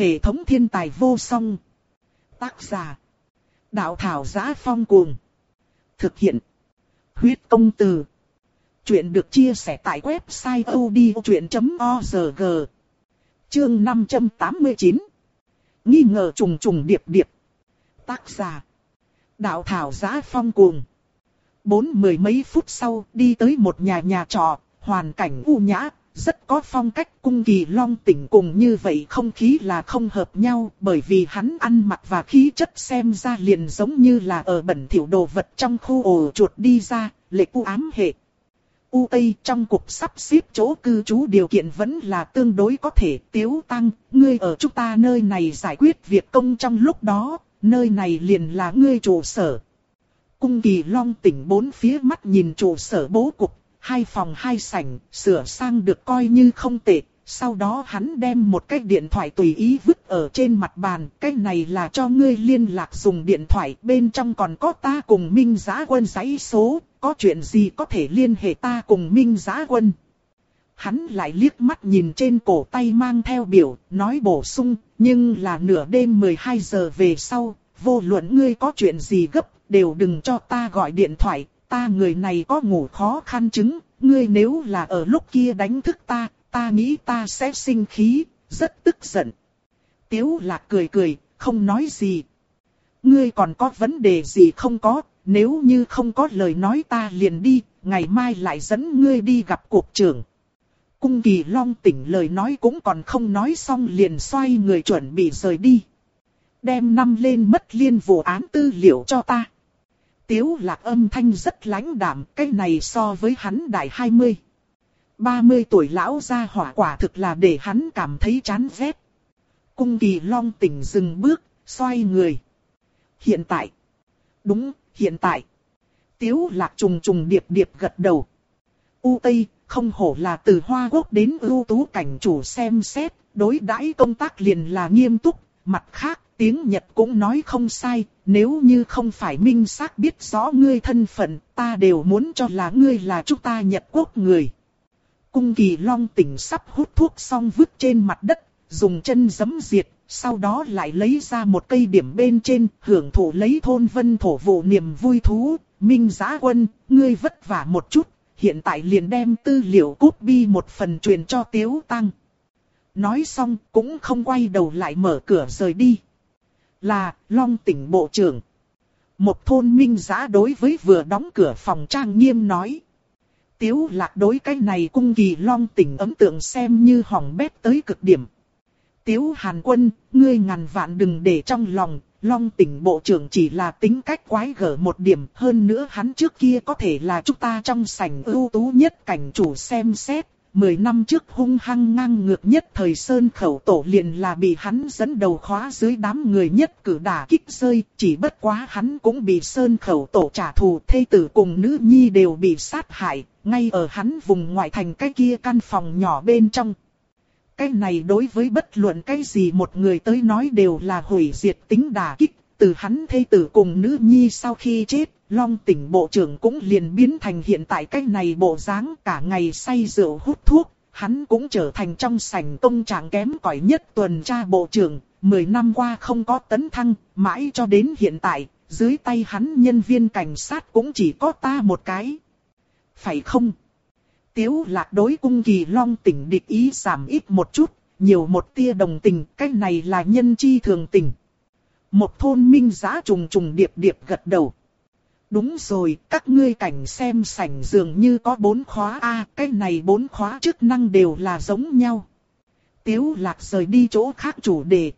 Hệ thống thiên tài vô song. Tác giả. Đạo thảo giá phong cuồng. Thực hiện. Huyết công từ. Chuyện được chia sẻ tại website odchuyện.org. Chương 589. Nghi ngờ trùng trùng điệp điệp. Tác giả. Đạo thảo giá phong cuồng. Bốn mười mấy phút sau đi tới một nhà nhà trọ, hoàn cảnh u nhã, rất có phong cách cung kỳ long tỉnh cùng như vậy không khí là không hợp nhau bởi vì hắn ăn mặc và khí chất xem ra liền giống như là ở bẩn thiểu đồ vật trong khu ổ chuột đi ra, lệ u ám hệ. U Tây trong cuộc sắp xếp chỗ cư trú điều kiện vẫn là tương đối có thể tiếu tăng, ngươi ở chúng ta nơi này giải quyết việc công trong lúc đó, nơi này liền là ngươi trụ sở. Cung kỳ long tỉnh bốn phía mắt nhìn trụ sở bố cục, hai phòng hai sảnh, sửa sang được coi như không tệ. Sau đó hắn đem một cái điện thoại tùy ý vứt ở trên mặt bàn, cái này là cho ngươi liên lạc dùng điện thoại, bên trong còn có ta cùng Minh Giá Quân giấy số, có chuyện gì có thể liên hệ ta cùng Minh Giá Quân. Hắn lại liếc mắt nhìn trên cổ tay mang theo biểu, nói bổ sung, nhưng là nửa đêm 12 giờ về sau, vô luận ngươi có chuyện gì gấp, đều đừng cho ta gọi điện thoại, ta người này có ngủ khó khăn chứng, ngươi nếu là ở lúc kia đánh thức ta, ta nghĩ ta sẽ sinh khí, rất tức giận. Tiếu lạc cười cười, không nói gì. Ngươi còn có vấn đề gì không có, nếu như không có lời nói ta liền đi, ngày mai lại dẫn ngươi đi gặp cuộc trưởng. Cung kỳ long tỉnh lời nói cũng còn không nói xong liền xoay người chuẩn bị rời đi. Đem năm lên mất liên vụ án tư liệu cho ta. Tiếu lạc âm thanh rất lãnh đạm, cái này so với hắn đại 20. 30 tuổi lão gia hỏa quả thực là để hắn cảm thấy chán ghét. Cung kỳ long tỉnh dừng bước, xoay người. Hiện tại. Đúng, hiện tại. Tiếu lạc trùng trùng điệp điệp gật đầu. U Tây, không hổ là từ Hoa Quốc đến ưu tú cảnh chủ xem xét, đối đãi công tác liền là nghiêm túc, mặt khác tiếng Nhật cũng nói không sai, nếu như không phải minh xác biết rõ ngươi thân phận, ta đều muốn cho là ngươi là chúng ta Nhật Quốc người. Cung kỳ long tỉnh sắp hút thuốc xong vứt trên mặt đất, dùng chân giấm diệt, sau đó lại lấy ra một cây điểm bên trên, hưởng thụ lấy thôn vân thổ vụ niềm vui thú. Minh giã quân, ngươi vất vả một chút, hiện tại liền đem tư liệu cút bi một phần truyền cho Tiếu Tăng. Nói xong cũng không quay đầu lại mở cửa rời đi là Long tỉnh bộ trưởng. Một thôn minh giã đối với vừa đóng cửa phòng trang nghiêm nói. Tiếu lạc đối cái này cung kỳ Long tỉnh ấn tượng xem như hỏng bét tới cực điểm. Tiếu Hàn Quân, ngươi ngàn vạn đừng để trong lòng, Long tỉnh bộ trưởng chỉ là tính cách quái gở một điểm, hơn nữa hắn trước kia có thể là chúng ta trong sảnh ưu tú nhất cảnh chủ xem xét, Mười năm trước hung hăng ngang ngược nhất thời Sơn Khẩu Tổ liền là bị hắn dẫn đầu khóa dưới đám người nhất cử đả kích rơi, chỉ bất quá hắn cũng bị Sơn Khẩu Tổ trả thù thê tử cùng nữ nhi đều bị sát hại, ngay ở hắn vùng ngoại thành cái kia căn phòng nhỏ bên trong. Cái này đối với bất luận cái gì một người tới nói đều là hủy diệt tính đả kích, từ hắn thê tử cùng nữ nhi sau khi chết, Long tỉnh bộ trưởng cũng liền biến thành hiện tại cách này bộ dáng cả ngày say rượu hút thuốc, hắn cũng trở thành trong sảnh công trạng kém cỏi nhất tuần tra bộ trưởng, 10 năm qua không có tấn thăng, mãi cho đến hiện tại, dưới tay hắn nhân viên cảnh sát cũng chỉ có ta một cái. Phải không? Tiếu lạc đối cung kỳ long tỉnh địch ý giảm ít một chút, nhiều một tia đồng tình, cái này là nhân chi thường tình. Một thôn minh giá trùng trùng điệp điệp gật đầu. Đúng rồi, các ngươi cảnh xem sảnh dường như có bốn khóa A, cái này bốn khóa chức năng đều là giống nhau. Tiếu lạc rời đi chỗ khác chủ đề.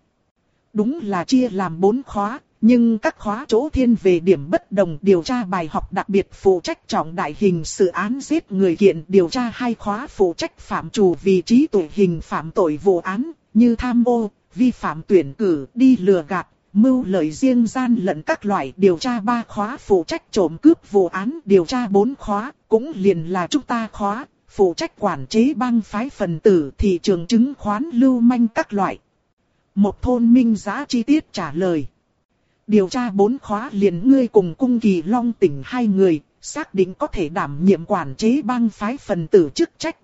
Đúng là chia làm bốn khóa, nhưng các khóa chỗ thiên về điểm bất đồng điều tra bài học đặc biệt phụ trách trọng đại hình sự án giết người kiện điều tra hai khóa phụ trách phạm chủ vị trí tội hình phạm tội vụ án, như tham ô, vi phạm tuyển cử, đi lừa gạt, mưu lợi riêng gian lận các loại điều tra ba khóa phụ trách trộm cướp vụ án điều tra bốn khóa, cũng liền là chúng ta khóa, phụ trách quản chế băng phái phần tử thị trường chứng khoán lưu manh các loại. Một thôn minh giá chi tiết trả lời. Điều tra bốn khóa liền ngươi cùng cung kỳ long tỉnh hai người, xác định có thể đảm nhiệm quản chế băng phái phần tử chức trách.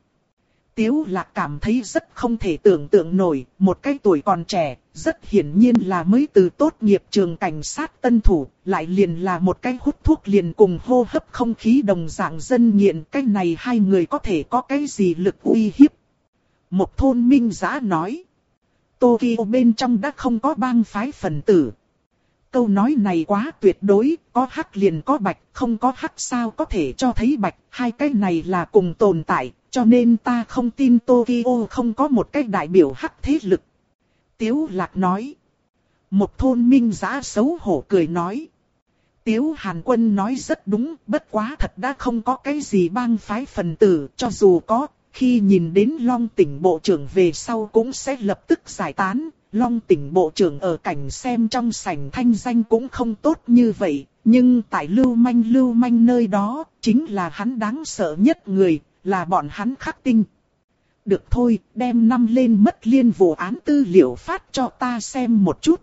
Tiếu lạc cảm thấy rất không thể tưởng tượng nổi, một cái tuổi còn trẻ, rất hiển nhiên là mới từ tốt nghiệp trường cảnh sát tân thủ, lại liền là một cái hút thuốc liền cùng hô hấp không khí đồng dạng dân nghiện, cái này hai người có thể có cái gì lực uy hiếp. Một thôn minh giã nói, Tokyo bên trong đã không có bang phái phần tử. Câu nói này quá tuyệt đối, có hắc liền có bạch, không có hắc sao có thể cho thấy bạch, hai cái này là cùng tồn tại, cho nên ta không tin Tokyo không có một cái đại biểu hắc thế lực. Tiếu lạc nói. Một thôn minh giã xấu hổ cười nói. Tiếu Hàn Quân nói rất đúng, bất quá thật đã không có cái gì bang phái phần tử, cho dù có, khi nhìn đến Long tỉnh Bộ trưởng về sau cũng sẽ lập tức giải tán. Long tỉnh Bộ trưởng ở cảnh xem trong sảnh thanh danh cũng không tốt như vậy, nhưng tại Lưu Manh Lưu Manh nơi đó, chính là hắn đáng sợ nhất người, là bọn hắn khắc tinh. Được thôi, đem năm lên mất liên vụ án tư liệu phát cho ta xem một chút.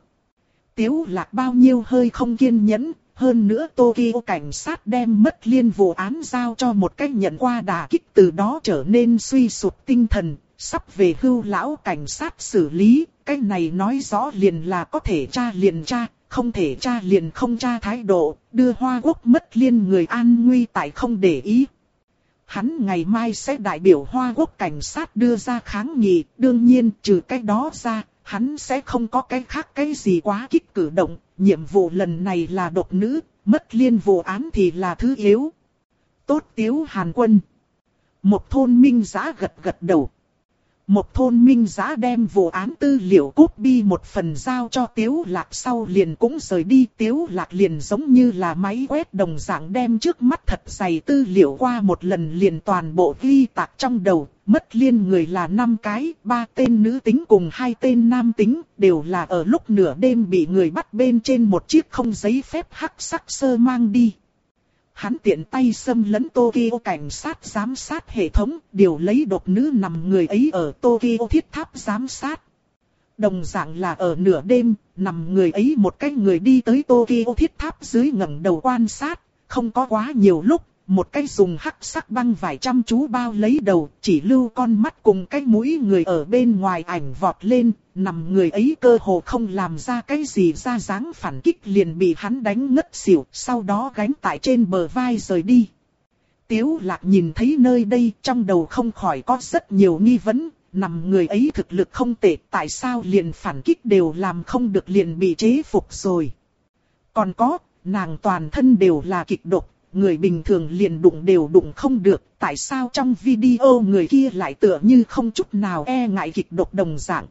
Tiếu lạc bao nhiêu hơi không kiên nhẫn, hơn nữa Tokyo cảnh sát đem mất liên vụ án giao cho một cách nhận qua đà kích từ đó trở nên suy sụp tinh thần, sắp về hưu lão cảnh sát xử lý, cái này nói rõ liền là có thể tra liền tra, không thể tra liền không tra thái độ, đưa hoa quốc mất liên người an nguy tại không để ý. Hắn ngày mai sẽ đại biểu Hoa Quốc cảnh sát đưa ra kháng nghị, đương nhiên trừ cái đó ra, hắn sẽ không có cái khác cái gì quá kích cử động, nhiệm vụ lần này là độc nữ, mất liên vụ án thì là thứ yếu. Tốt tiếu Hàn Quân. Một thôn minh giã gật gật đầu. Một thôn minh giá đem vụ án tư liệu cút bi một phần giao cho Tiếu Lạc sau liền cũng rời đi. Tiếu Lạc liền giống như là máy quét đồng dạng đem trước mắt thật dày tư liệu qua một lần liền toàn bộ ghi tạc trong đầu. Mất liên người là năm cái, ba tên nữ tính cùng hai tên nam tính, đều là ở lúc nửa đêm bị người bắt bên trên một chiếc không giấy phép hắc sắc sơ mang đi hắn tiện tay xâm lấn Tokyo cảnh sát giám sát hệ thống, điều lấy độc nữ nằm người ấy ở Tokyo thiết tháp giám sát. Đồng dạng là ở nửa đêm, nằm người ấy một cái người đi tới Tokyo thiết tháp dưới ngẩng đầu quan sát, không có quá nhiều lúc, một cái dùng hắc sắc băng vài trăm chú bao lấy đầu, chỉ lưu con mắt cùng cái mũi người ở bên ngoài ảnh vọt lên, nằm người ấy cơ hồ không làm ra cái gì ra dáng phản kích liền bị hắn đánh ngất xỉu, sau đó gánh tại trên bờ vai rời đi. Tiếu lạc nhìn thấy nơi đây trong đầu không khỏi có rất nhiều nghi vấn, nằm người ấy thực lực không tệ, tại sao liền phản kích đều làm không được liền bị chế phục rồi. Còn có, nàng toàn thân đều là kịch độc, người bình thường liền đụng đều đụng không được, tại sao trong video người kia lại tựa như không chút nào e ngại kịch độc đồng dạng.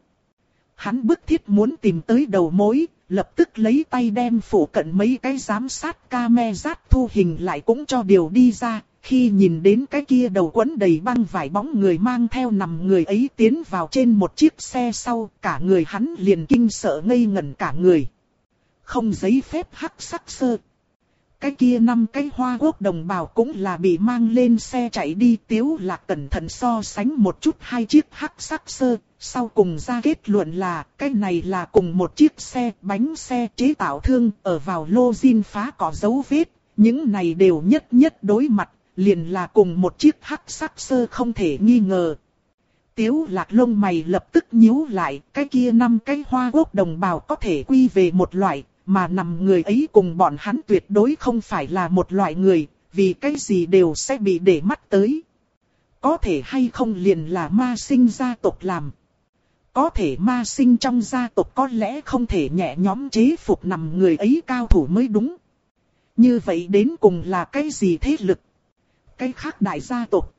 Hắn bức thiết muốn tìm tới đầu mối, lập tức lấy tay đem phủ cận mấy cái giám sát camera thu hình lại cũng cho điều đi ra, khi nhìn đến cái kia đầu quấn đầy băng vải bóng người mang theo nằm người ấy tiến vào trên một chiếc xe sau, cả người hắn liền kinh sợ ngây ngẩn cả người. Không giấy phép hắc sắc sơ, cái kia năm cái hoa quốc đồng bào cũng là bị mang lên xe chạy đi. Tiếu lạc cẩn thận so sánh một chút hai chiếc hắc sắc sơ, sau cùng ra kết luận là cái này là cùng một chiếc xe bánh xe chế tạo thương ở vào lô zin phá có dấu vết, những này đều nhất nhất đối mặt, liền là cùng một chiếc hắc sắc sơ không thể nghi ngờ. Tiếu lạc lông mày lập tức nhíu lại, cái kia năm cái hoa quốc đồng bào có thể quy về một loại, mà nằm người ấy cùng bọn hắn tuyệt đối không phải là một loại người, vì cái gì đều sẽ bị để mắt tới. Có thể hay không liền là ma sinh gia tộc làm. Có thể ma sinh trong gia tộc có lẽ không thể nhẹ nhóm chế phục nằm người ấy cao thủ mới đúng. Như vậy đến cùng là cái gì thế lực? Cái khác đại gia tộc.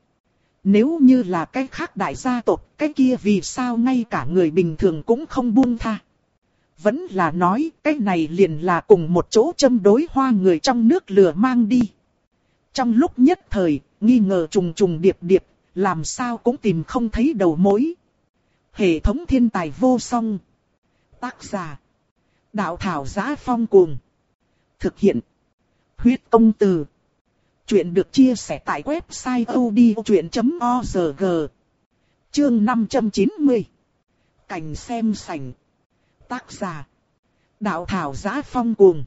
Nếu như là cái khác đại gia tộc, cái kia vì sao ngay cả người bình thường cũng không buông tha vẫn là nói cái này liền là cùng một chỗ châm đối hoa người trong nước lừa mang đi. Trong lúc nhất thời, nghi ngờ trùng trùng điệp điệp, làm sao cũng tìm không thấy đầu mối. Hệ thống thiên tài vô song. Tác giả. Đạo thảo giá phong cuồng. Thực hiện. Huyết công từ. Chuyện được chia sẻ tại website odchuyện.org. Chương 590. Cảnh xem sảnh. Tác giả. Đạo thảo giá phong cuồng.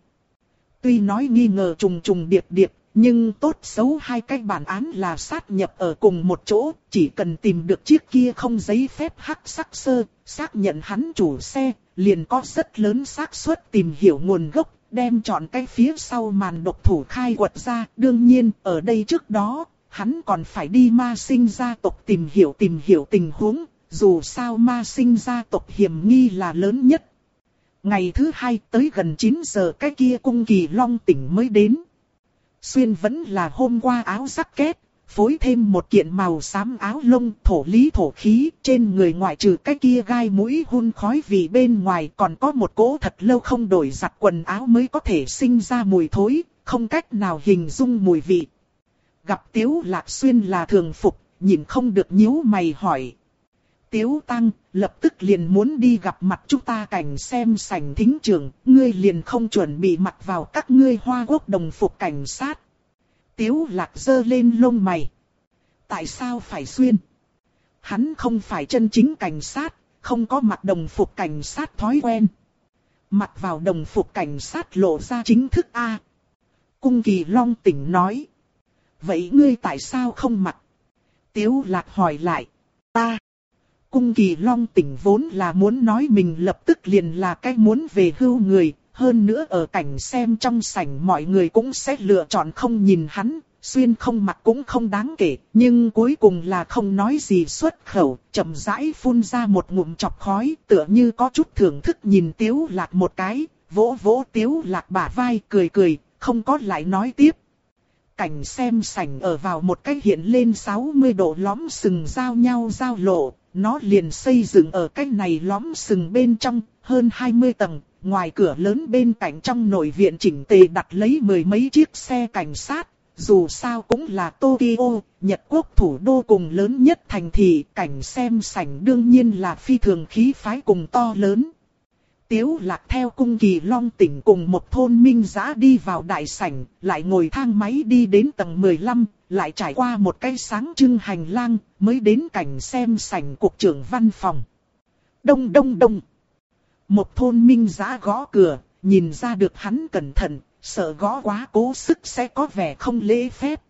Tuy nói nghi ngờ trùng trùng điệp điệp, nhưng tốt xấu hai cái bản án là sát nhập ở cùng một chỗ, chỉ cần tìm được chiếc kia không giấy phép hắc sắc sơ, xác nhận hắn chủ xe, liền có rất lớn xác suất tìm hiểu nguồn gốc, đem chọn cái phía sau màn độc thủ khai quật ra. Đương nhiên, ở đây trước đó, hắn còn phải đi ma sinh gia tộc tìm hiểu tìm hiểu tình huống, dù sao ma sinh gia tộc hiểm nghi là lớn nhất. Ngày thứ hai tới gần 9 giờ cái kia cung kỳ long tỉnh mới đến. Xuyên vẫn là hôm qua áo sắc kết, phối thêm một kiện màu xám áo lông thổ lý thổ khí, trên người ngoại trừ cái kia gai mũi hun khói vì bên ngoài còn có một cỗ thật lâu không đổi giặt quần áo mới có thể sinh ra mùi thối, không cách nào hình dung mùi vị. Gặp Tiếu Lạc Xuyên là thường phục, nhìn không được nhíu mày hỏi. Tiếu Tăng, lập tức liền muốn đi gặp mặt chúng ta cảnh xem sảnh thính trường, ngươi liền không chuẩn bị mặc vào các ngươi hoa quốc đồng phục cảnh sát. Tiếu Lạc dơ lên lông mày. Tại sao phải xuyên? Hắn không phải chân chính cảnh sát, không có mặc đồng phục cảnh sát thói quen. Mặc vào đồng phục cảnh sát lộ ra chính thức A. Cung kỳ long tỉnh nói. Vậy ngươi tại sao không mặc? Tiếu lạc hỏi lại. Ta. Cung kỳ long tỉnh vốn là muốn nói mình lập tức liền là cái muốn về hưu người. Hơn nữa ở cảnh xem trong sảnh mọi người cũng sẽ lựa chọn không nhìn hắn. Xuyên không mặt cũng không đáng kể, nhưng cuối cùng là không nói gì xuất khẩu, chậm rãi phun ra một ngụm chọc khói, tựa như có chút thưởng thức nhìn tiếu lạc một cái, vỗ vỗ tiếu lạc bả vai cười cười, không có lại nói tiếp, cảnh xem sảnh ở vào một cái hiện lên 60 độ lõm sừng giao nhau giao lộ, nó liền xây dựng ở cái này lõm sừng bên trong, hơn 20 tầng, ngoài cửa lớn bên cạnh trong nội viện chỉnh tề đặt lấy mười mấy chiếc xe cảnh sát, dù sao cũng là Tokyo, Nhật Quốc thủ đô cùng lớn nhất thành thị, cảnh xem sảnh đương nhiên là phi thường khí phái cùng to lớn. Tiếu lạc theo cung kỳ long tỉnh cùng một thôn minh giã đi vào đại sảnh, lại ngồi thang máy đi đến tầng 15, lại trải qua một cái sáng trưng hành lang, mới đến cảnh xem sảnh cục trưởng văn phòng. Đông đông đông. Một thôn minh giã gõ cửa, nhìn ra được hắn cẩn thận, sợ gõ quá cố sức sẽ có vẻ không lễ phép.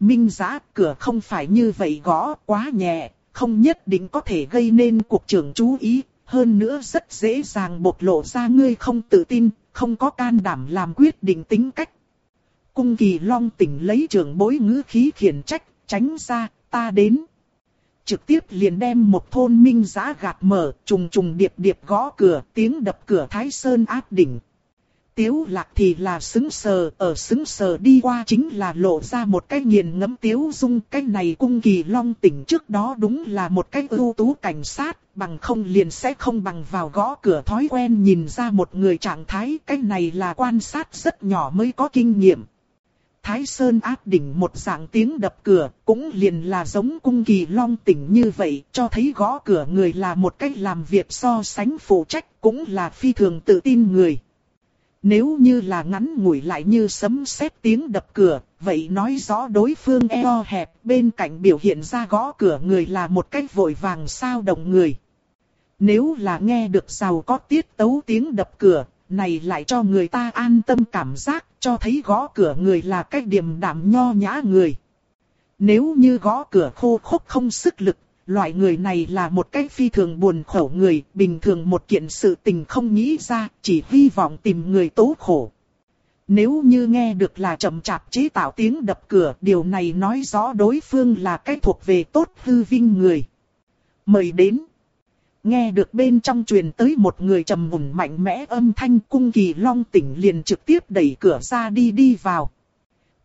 Minh giã cửa không phải như vậy gõ quá nhẹ, không nhất định có thể gây nên cục trưởng chú ý, hơn nữa rất dễ dàng bộc lộ ra ngươi không tự tin, không có can đảm làm quyết định tính cách. Cung kỳ long tỉnh lấy trưởng bối ngữ khí khiển trách, tránh ra, ta đến. Trực tiếp liền đem một thôn minh giã gạt mở, trùng trùng điệp điệp gõ cửa, tiếng đập cửa Thái Sơn áp đỉnh, Tiếu lạc thì là xứng sờ, ở xứng sờ đi qua chính là lộ ra một cái nghiền ngẫm tiếu dung. Cái này cung kỳ long tỉnh trước đó đúng là một cái ưu tú cảnh sát, bằng không liền sẽ không bằng vào gõ cửa thói quen nhìn ra một người trạng thái. Cái này là quan sát rất nhỏ mới có kinh nghiệm. Thái Sơn áp đỉnh một dạng tiếng đập cửa, cũng liền là giống cung kỳ long tỉnh như vậy, cho thấy gõ cửa người là một cách làm việc so sánh phụ trách, cũng là phi thường tự tin người. Nếu như là ngắn ngủi lại như sấm sét tiếng đập cửa, vậy nói rõ đối phương eo hẹp bên cạnh biểu hiện ra gõ cửa người là một cách vội vàng sao động người. Nếu là nghe được giàu có tiết tấu tiếng đập cửa, này lại cho người ta an tâm cảm giác, cho thấy gõ cửa người là cách điềm đạm nho nhã người. Nếu như gõ cửa khô khốc không sức lực, loại người này là một cái phi thường buồn khổ người, bình thường một kiện sự tình không nghĩ ra, chỉ hy vọng tìm người tố khổ. Nếu như nghe được là chậm chạp chế tạo tiếng đập cửa, điều này nói rõ đối phương là cái thuộc về tốt hư vinh người. Mời đến. Nghe được bên trong truyền tới một người trầm mùng mạnh mẽ âm thanh cung kỳ long tỉnh liền trực tiếp đẩy cửa ra đi đi vào.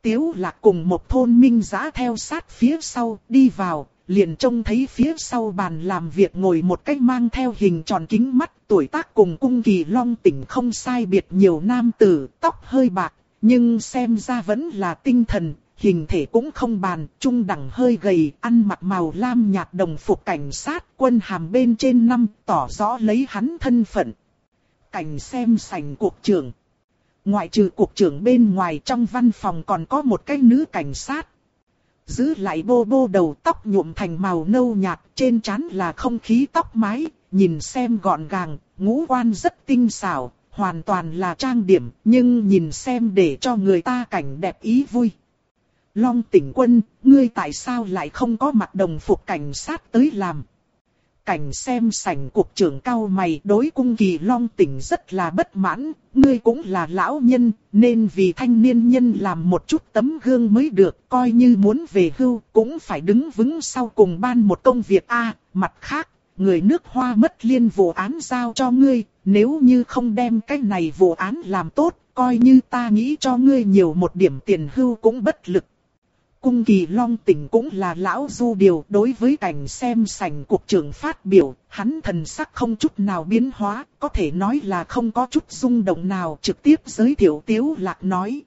Tiếu lạc cùng một thôn minh giã theo sát phía sau đi vào, liền trông thấy phía sau bàn làm việc ngồi một cách mang theo hình tròn kính mắt, tuổi tác cùng cung kỳ long tỉnh không sai biệt nhiều nam tử, tóc hơi bạc, nhưng xem ra vẫn là tinh thần, hình thể cũng không bàn, trung đẳng hơi gầy, ăn mặc màu lam nhạt đồng phục cảnh sát, quân hàm bên trên năm, tỏ rõ lấy hắn thân phận. Cảnh xem sành cuộc trưởng. Ngoại trừ cuộc trưởng bên ngoài trong văn phòng còn có một cái nữ cảnh sát, giữ lại bô bô đầu tóc nhuộm thành màu nâu nhạt, trên trán là không khí tóc mái, nhìn xem gọn gàng, ngũ quan rất tinh xảo, hoàn toàn là trang điểm, nhưng nhìn xem để cho người ta cảnh đẹp ý vui. Long tỉnh quân, ngươi tại sao lại không có mặt đồng phục cảnh sát tới làm? Cảnh xem sảnh cục trưởng cao mày đối cung kỳ long tỉnh rất là bất mãn, ngươi cũng là lão nhân, nên vì thanh niên nhân làm một chút tấm gương mới được, coi như muốn về hưu, cũng phải đứng vững sau cùng ban một công việc a mặt khác, người nước hoa mất liên vụ án giao cho ngươi, nếu như không đem cái này vụ án làm tốt, coi như ta nghĩ cho ngươi nhiều một điểm tiền hưu cũng bất lực. Cung kỳ long tỉnh cũng là lão du điều đối với cảnh xem sành cuộc trưởng phát biểu, hắn thần sắc không chút nào biến hóa, có thể nói là không có chút rung động nào trực tiếp giới thiệu tiếu lạc nói.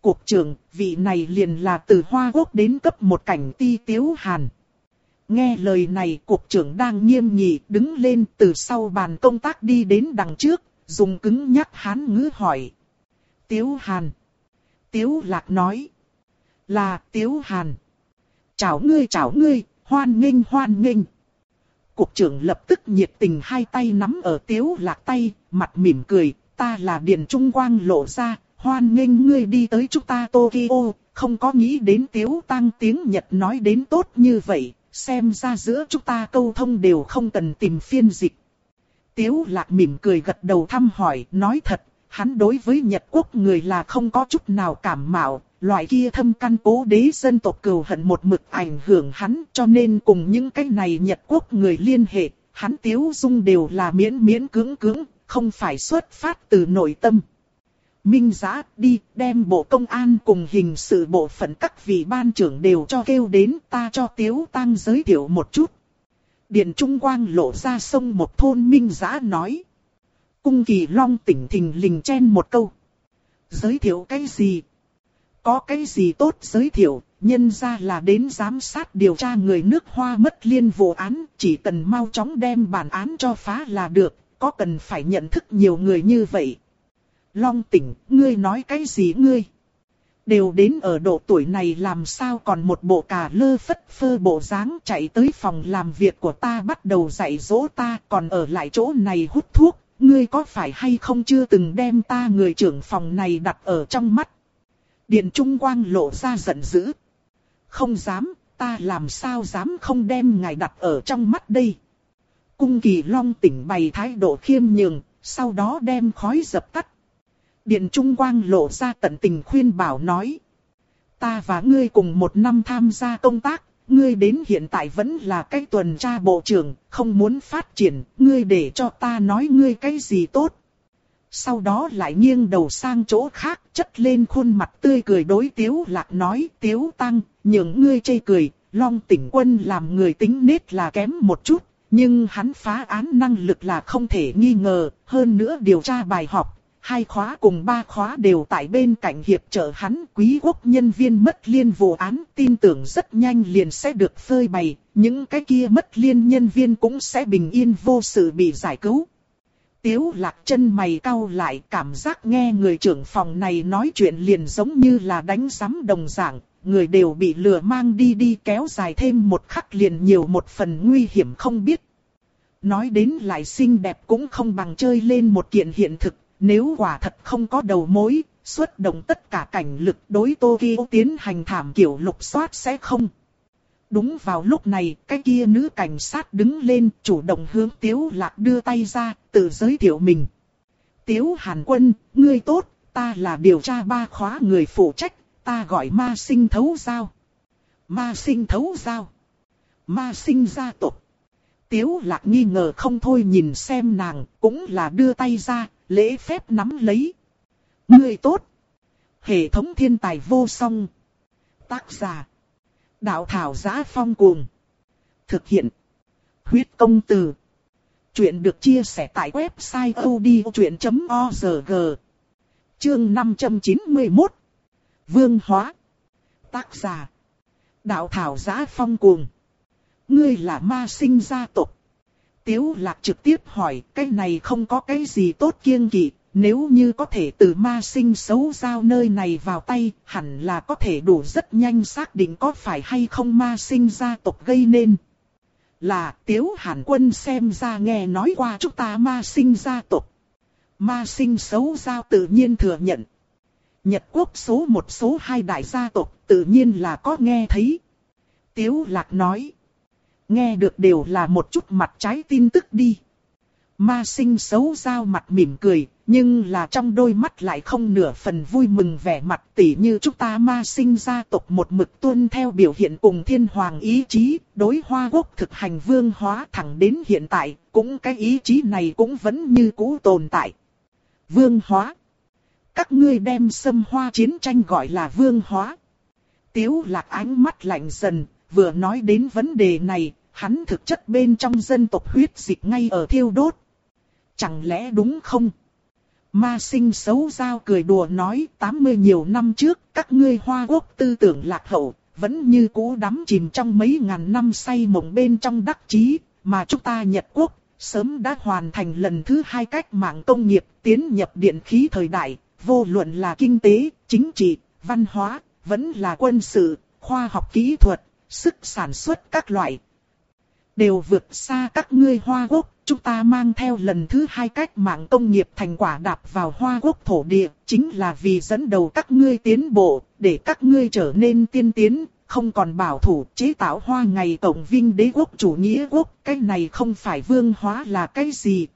Cuộc trưởng, vị này liền là từ Hoa Quốc đến cấp một cảnh ti tiếu hàn. Nghe lời này cuộc trưởng đang nghiêm nghị đứng lên từ sau bàn công tác đi đến đằng trước, dùng cứng nhắc hán ngữ hỏi. Tiếu Hàn. Tiếu Lạc nói. Là Tiếu Hàn. Chào ngươi chào ngươi, hoan nghênh hoan nghênh. Cục trưởng lập tức nhiệt tình hai tay nắm ở Tiếu Lạc tay, mặt mỉm cười, ta là Điền Trung Quang lộ ra, hoan nghênh ngươi đi tới chúng ta Tokyo, không có nghĩ đến Tiếu Tăng tiếng Nhật nói đến tốt như vậy, xem ra giữa chúng ta câu thông đều không cần tìm phiên dịch. Tiếu lạc mỉm cười gật đầu thăm hỏi, nói thật, hắn đối với Nhật Quốc người là không có chút nào cảm mạo, loại kia thâm căn cố đế dân tộc cừu hận một mực ảnh hưởng hắn, cho nên cùng những cái này Nhật Quốc người liên hệ, hắn Tiếu Dung đều là miễn miễn cưỡng cưỡng, không phải xuất phát từ nội tâm. Minh giã đi đem bộ công an cùng hình sự bộ phận các vị ban trưởng đều cho kêu đến ta cho Tiếu Tăng giới thiệu một chút. Điện Trung Quang lộ ra sông một thôn Minh giã nói. Cung kỳ long tỉnh thình lình chen một câu. Giới thiệu cái gì? Có cái gì tốt giới thiệu, nhân ra là đến giám sát điều tra người nước hoa mất liên vụ án, chỉ cần mau chóng đem bản án cho phá là được, có cần phải nhận thức nhiều người như vậy. Long tỉnh, ngươi nói cái gì ngươi? Đều đến ở độ tuổi này làm sao còn một bộ cà lơ phất phơ bộ dáng chạy tới phòng làm việc của ta bắt đầu dạy dỗ ta còn ở lại chỗ này hút thuốc, ngươi có phải hay không chưa từng đem ta người trưởng phòng này đặt ở trong mắt? Điện Trung Quang lộ ra giận dữ. Không dám, ta làm sao dám không đem ngài đặt ở trong mắt đây? Cung kỳ long tỉnh bày thái độ khiêm nhường, sau đó đem khói dập tắt, Điện Trung Quang lộ ra tận tình khuyên bảo nói. Ta và ngươi cùng một năm tham gia công tác, ngươi đến hiện tại vẫn là cái tuần tra bộ trưởng, không muốn phát triển, ngươi để cho ta nói ngươi cái gì tốt. Sau đó lại nghiêng đầu sang chỗ khác, chất lên khuôn mặt tươi cười đối Tiếu Lạc nói, Tiếu Tăng, những ngươi chê cười, Long tỉnh quân làm người tính nết là kém một chút, nhưng hắn phá án năng lực là không thể nghi ngờ, hơn nữa điều tra bài học, hai khóa cùng ba khóa đều tại bên cạnh hiệp trợ hắn quý quốc nhân viên mất liên vụ án tin tưởng rất nhanh liền sẽ được phơi bày, những cái kia mất liên nhân viên cũng sẽ bình yên vô sự bị giải cứu. Tiếu lạc chân mày cau lại cảm giác nghe người trưởng phòng này nói chuyện liền giống như là đánh giám đồng dạng, người đều bị lừa mang đi đi kéo dài thêm một khắc liền nhiều một phần nguy hiểm không biết. Nói đến lại xinh đẹp cũng không bằng chơi lên một kiện hiện thực, nếu quả thật không có đầu mối, xuất động tất cả cảnh lực đối Tokyo tiến hành thảm kiểu lục soát sẽ không. Đúng vào lúc này, cái kia nữ cảnh sát đứng lên chủ động hướng Tiếu Lạc đưa tay ra, tự giới thiệu mình. Tiếu Hàn Quân, ngươi tốt, ta là điều tra ba khóa người phụ trách, ta gọi ma sinh thấu giao. Ma sinh thấu giao. Ma sinh gia tộc. Tiếu lạc nghi ngờ không thôi nhìn xem nàng, cũng là đưa tay ra, lễ phép nắm lấy. Ngươi tốt. Hệ thống thiên tài vô song. Tác giả. Đạo thảo giá phong cuồng. Thực hiện. Huyết công từ. Chuyện được chia sẻ tại website odchuyện.org. Chương 591. Vương hóa. Tác giả. Đạo thảo giá phong cuồng. Ngươi là ma sinh gia tộc. Tiếu lạc trực tiếp hỏi, cái này không có cái gì tốt kiêng kỵ, nếu như có thể từ ma sinh xấu giao nơi này vào tay, hẳn là có thể đủ rất nhanh xác định có phải hay không ma sinh gia tộc gây nên. Là tiếu hàn quân xem ra nghe nói qua chúng ta ma sinh gia tộc. Ma sinh xấu giao tự nhiên thừa nhận. Nhật quốc số một số hai đại gia tộc tự nhiên là có nghe thấy. Tiếu lạc nói. Nghe được đều là một chút mặt trái tin tức đi. Ma sinh xấu giao mặt mỉm cười, nhưng là trong đôi mắt lại không nửa phần vui mừng vẻ mặt tỉ như chúng ta ma sinh gia tộc một mực tuân theo biểu hiện cùng thiên hoàng ý chí, đối hoa quốc thực hành vương hóa thẳng đến hiện tại, cũng cái ý chí này cũng vẫn như cũ tồn tại. Vương hóa. Các ngươi đem xâm hoa chiến tranh gọi là vương hóa. Tiếu lạc ánh mắt lạnh dần, vừa nói đến vấn đề này, hắn thực chất bên trong dân tộc huyết dịch ngay ở thiêu đốt. Chẳng lẽ đúng không? Ma sinh xấu giao cười đùa nói 80 nhiều năm trước các ngươi hoa quốc tư tưởng lạc hậu, vẫn như cũ đắm chìm trong mấy ngàn năm say mộng bên trong đắc chí, mà chúng ta Nhật Quốc sớm đã hoàn thành lần thứ hai cách mạng công nghiệp tiến nhập điện khí thời đại, vô luận là kinh tế, chính trị, văn hóa, vẫn là quân sự, khoa học kỹ thuật, sức sản xuất các loại. Đều vượt xa các ngươi Hoa Quốc, chúng ta mang theo lần thứ hai cách mạng công nghiệp thành quả đạp vào Hoa Quốc thổ địa, chính là vì dẫn đầu các ngươi tiến bộ, để các ngươi trở nên tiên tiến, không còn bảo thủ chế tạo hoa ngày tổng vinh đế quốc chủ nghĩa quốc, cái này không phải vương hóa là cái gì.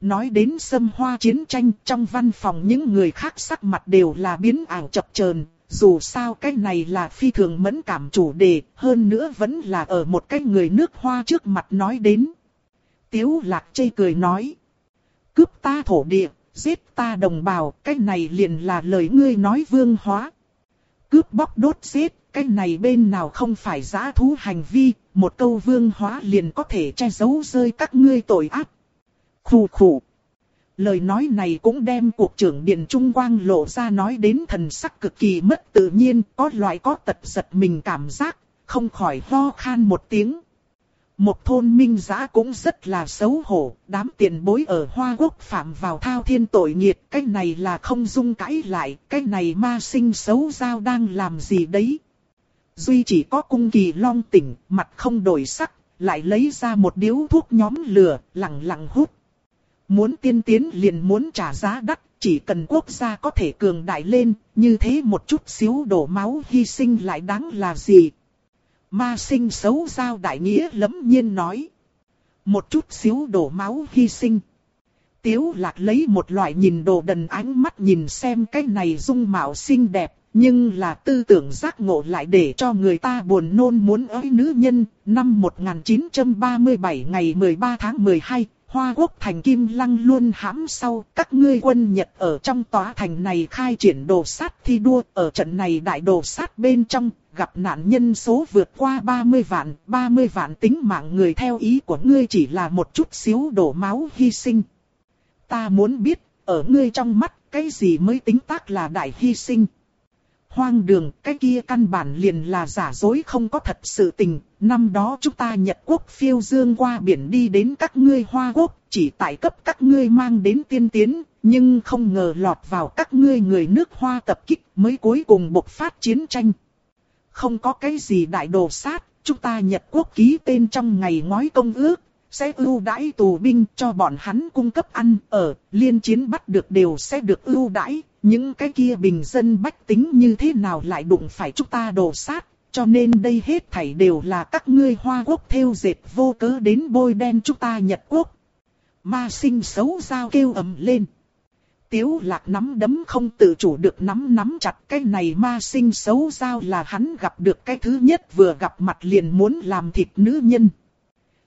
Nói đến xâm hoa chiến tranh trong văn phòng những người khác sắc mặt đều là biến ảo chập chờn dù sao cái này là phi thường mẫn cảm chủ đề, hơn nữa vẫn là ở một cái người nước hoa trước mặt nói đến. Tiếu lạc chê cười nói. Cướp ta thổ địa, giết ta đồng bào, cái này liền là lời ngươi nói vương hóa. Cướp bóc đốt giết, cái này bên nào không phải giã thú hành vi, một câu vương hóa liền có thể che giấu rơi các ngươi tội ác. Khủ khủ. Lời nói này cũng đem cuộc trưởng Điện Trung Quang lộ ra nói đến thần sắc cực kỳ mất tự nhiên, có loại có tật giật mình cảm giác, không khỏi ho khan một tiếng. Một thôn minh giã cũng rất là xấu hổ, đám tiền bối ở Hoa Quốc phạm vào thao thiên tội nghiệt, cái này là không dung cãi lại, cái này ma sinh xấu giao đang làm gì đấy. Duy chỉ có cung kỳ long tỉnh, mặt không đổi sắc, lại lấy ra một điếu thuốc nhóm lửa, lặng lặng hút. Muốn tiên tiến liền muốn trả giá đắt, chỉ cần quốc gia có thể cường đại lên, như thế một chút xíu đổ máu hy sinh lại đáng là gì. Ma sinh xấu giao đại nghĩa lấm nhiên nói. Một chút xíu đổ máu hy sinh. Tiếu lạc lấy một loại nhìn đồ đần ánh mắt nhìn xem cái này dung mạo xinh đẹp, nhưng là tư tưởng giác ngộ lại để cho người ta buồn nôn muốn ới nữ nhân. Năm 1937 ngày 13 tháng 12, Hoa quốc thành Kim Lăng luôn hãm sau, các ngươi quân Nhật ở trong tòa thành này khai triển đồ sát thi đua, ở trận này đại đồ sát bên trong, gặp nạn nhân số vượt qua 30 vạn, 30 vạn tính mạng người theo ý của ngươi chỉ là một chút xíu đổ máu hy sinh. Ta muốn biết, ở ngươi trong mắt, cái gì mới tính tác là đại hy sinh? Hoang đường, cái kia căn bản liền là giả dối không có thật sự tình. Năm đó chúng ta Nhật quốc phiêu dương qua biển đi đến các ngươi Hoa quốc, chỉ tại cấp các ngươi mang đến tiên tiến, nhưng không ngờ lọt vào các ngươi người nước Hoa tập kích mới cuối cùng bộc phát chiến tranh. Không có cái gì đại đồ sát, chúng ta Nhật quốc ký tên trong ngày ngói công ước, sẽ ưu đãi tù binh cho bọn hắn cung cấp ăn ở, liên chiến bắt được đều sẽ được ưu đãi, những cái kia bình dân bách tính như thế nào lại đụng phải chúng ta đổ sát, cho nên đây hết thảy đều là các ngươi hoa quốc theo dệt vô cớ đến bôi đen chúng ta Nhật quốc. Ma sinh xấu giao kêu ầm lên. Tiếu lạc nắm đấm không tự chủ được nắm nắm chặt cái này ma sinh xấu giao là hắn gặp được cái thứ nhất vừa gặp mặt liền muốn làm thịt nữ nhân.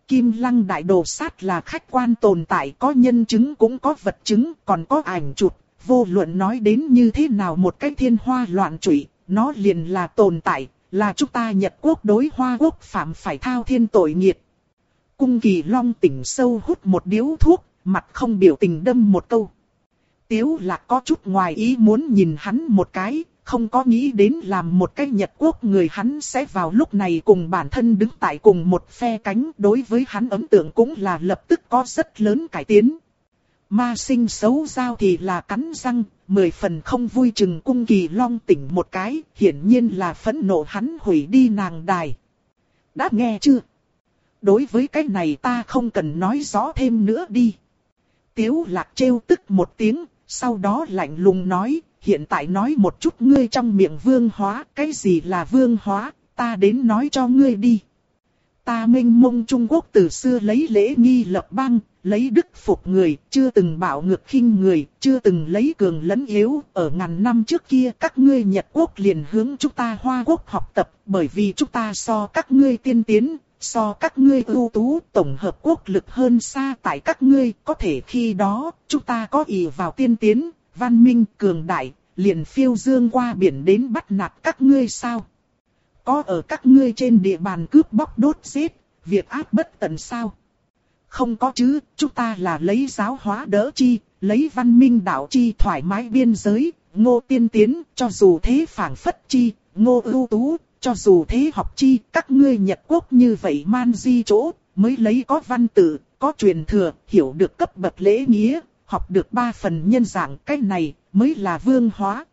Kim lăng đại đồ sát là khách quan tồn tại có nhân chứng cũng có vật chứng còn có ảnh chụp vô luận nói đến như thế nào một cái thiên hoa loạn trụy, nó liền là tồn tại, là chúng ta Nhật quốc đối hoa quốc phạm phải thao thiên tội nghiệt. Cung kỳ long tỉnh sâu hút một điếu thuốc, mặt không biểu tình đâm một câu. Tiếu lạc có chút ngoài ý muốn nhìn hắn một cái, không có nghĩ đến làm một cái Nhật quốc người hắn sẽ vào lúc này cùng bản thân đứng tại cùng một phe cánh đối với hắn ấn tượng cũng là lập tức có rất lớn cải tiến. Ma sinh xấu giao thì là cắn răng, mười phần không vui chừng cung kỳ long tỉnh một cái, hiển nhiên là phẫn nộ hắn hủy đi nàng đài. Đã nghe chưa? Đối với cái này ta không cần nói rõ thêm nữa đi. Tiếu lạc trêu tức một tiếng, sau đó lạnh lùng nói, hiện tại nói một chút ngươi trong miệng vương hóa, cái gì là vương hóa, ta đến nói cho ngươi đi. Ta minh mông Trung Quốc từ xưa lấy lễ nghi lập băng, lấy đức phục người, chưa từng bạo ngược khinh người, chưa từng lấy cường lấn yếu. Ở ngàn năm trước kia các ngươi Nhật Quốc liền hướng chúng ta Hoa Quốc học tập, bởi vì chúng ta so các ngươi tiên tiến, so các ngươi ưu tú tổng hợp quốc lực hơn xa tại các ngươi. Có thể khi đó, chúng ta có ý vào tiên tiến, văn minh, cường đại, liền phiêu dương qua biển đến bắt nạt các ngươi sao? Có ở các ngươi trên địa bàn cướp bóc đốt giết, việc áp bất tận sao? Không có chứ, chúng ta là lấy giáo hóa đỡ chi, lấy văn minh đạo chi thoải mái biên giới, ngô tiên tiến, cho dù thế phảng phất chi, ngô ưu tú, cho dù thế học chi, các ngươi Nhật Quốc như vậy man di chỗ, mới lấy có văn tự, có truyền thừa, hiểu được cấp bậc lễ nghĩa, học được ba phần nhân dạng, cái này mới là vương hóa.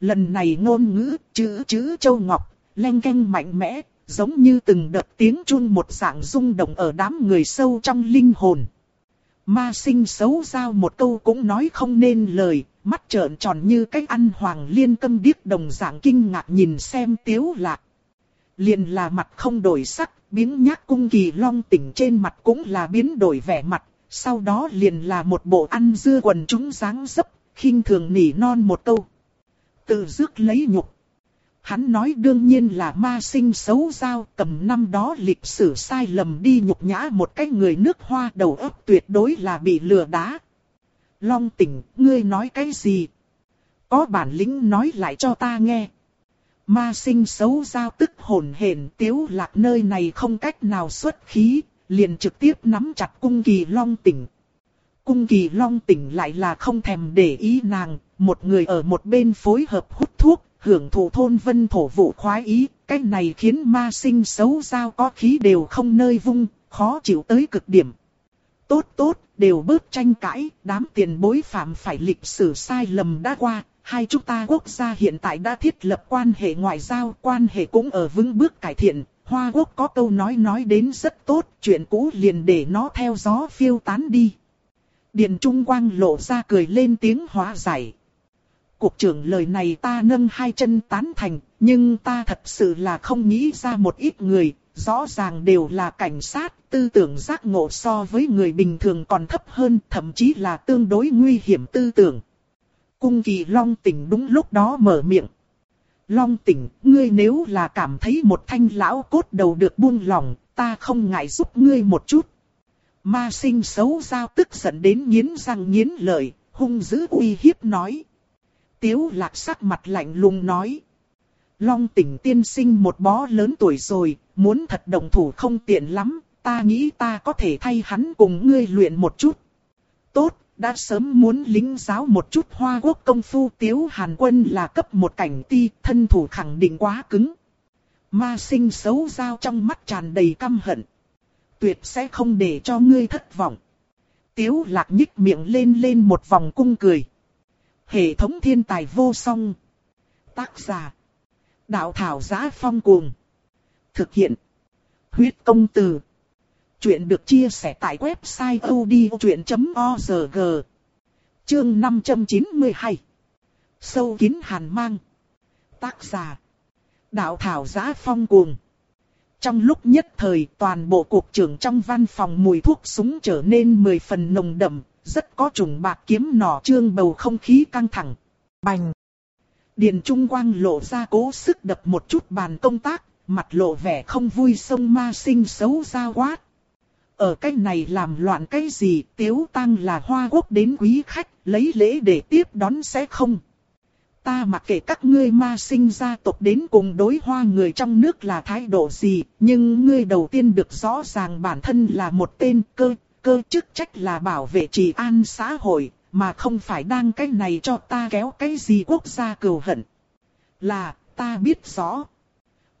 Lần này ngôn ngữ, chữ chữ châu ngọc, len canh mạnh mẽ, giống như từng đợt tiếng chun một dạng rung động ở đám người sâu trong linh hồn. Ma sinh xấu giao một câu cũng nói không nên lời, mắt trợn tròn như cái ăn hoàng liên câm điếc đồng dạng kinh ngạc nhìn xem tiếu lạc. Liền là mặt không đổi sắc, biến nhác cung kỳ long tỉnh trên mặt cũng là biến đổi vẻ mặt, sau đó liền là một bộ ăn dưa quần chúng dáng dấp, khinh thường nỉ non một câu. Tự dước lấy nhục. Hắn nói đương nhiên là ma sinh xấu giao tầm năm đó lịch sử sai lầm đi nhục nhã một cái người nước hoa đầu óc tuyệt đối là bị lừa đá. Long tỉnh, ngươi nói cái gì? Có bản lĩnh nói lại cho ta nghe. Ma sinh xấu giao tức hồn hển tiếu lạc nơi này không cách nào xuất khí, liền trực tiếp nắm chặt cung kỳ long tỉnh. Cung kỳ long tỉnh lại là không thèm để ý nàng, một người ở một bên phối hợp hút thuốc, hưởng thụ thôn vân thổ vụ khoái ý, cái này khiến ma sinh xấu giao có khí đều không nơi vung, khó chịu tới cực điểm. Tốt tốt, đều bớt tranh cãi, đám tiền bối phạm phải lịch sử sai lầm đã qua, hai chúng ta quốc gia hiện tại đã thiết lập quan hệ ngoại giao, quan hệ cũng ở vững bước cải thiện. Hoa quốc có câu nói nói đến rất tốt, chuyện cũ liền để nó theo gió phiêu tán đi. Điền Trung Quang lộ ra cười lên tiếng hóa giải cục trưởng lời này ta nâng hai chân tán thành, nhưng ta thật sự là không nghĩ ra một ít người, rõ ràng đều là cảnh sát, tư tưởng giác ngộ so với người bình thường còn thấp hơn, thậm chí là tương đối nguy hiểm tư tưởng. Cung kỳ Long tỉnh đúng lúc đó mở miệng. Long tỉnh, ngươi nếu là cảm thấy một thanh lão cốt đầu được buông lòng, ta không ngại giúp ngươi một chút. Ma sinh xấu giao tức giận đến nghiến răng nghiến lợi, hung dữ uy hiếp nói. Tiếu lạc sắc mặt lạnh lùng nói. Long tỉnh tiên sinh một bó lớn tuổi rồi, muốn thật đồng thủ không tiện lắm, ta nghĩ ta có thể thay hắn cùng ngươi luyện một chút. Tốt, đã sớm muốn lính giáo một chút hoa quốc công phu tiếu hàn quân là cấp một cảnh ti, thân thủ khẳng định quá cứng. Ma sinh xấu giao trong mắt tràn đầy căm hận. Tuyệt sẽ không để cho ngươi thất vọng. Tiếu lạc nhích miệng lên lên một vòng cung cười. Hệ thống thiên tài vô song. Tác giả. Đạo thảo giá phong cuồng. Thực hiện. Huyết công từ. Chuyện được chia sẻ tại website odchuyện.org. Chương 592. Sâu kín hàn mang. Tác giả. Đạo thảo giá phong cuồng. Trong lúc nhất thời toàn bộ cuộc trưởng trong văn phòng mùi thuốc súng trở nên mười phần nồng đậm, rất có trùng bạc kiếm nỏ trương bầu không khí căng thẳng. Bành! Điền Trung Quang lộ ra cố sức đập một chút bàn công tác, mặt lộ vẻ không vui sông ma sinh xấu ra quát. Ở cái này làm loạn cái gì, tiếu tăng là hoa quốc đến quý khách, lấy lễ để tiếp đón sẽ không. Ta mặc kệ các ngươi ma sinh gia tộc đến cùng đối hoa người trong nước là thái độ gì, nhưng ngươi đầu tiên được rõ ràng bản thân là một tên cơ, cơ chức trách là bảo vệ trị an xã hội, mà không phải đang cái này cho ta kéo cái gì quốc gia cừu hận. Là, ta biết rõ.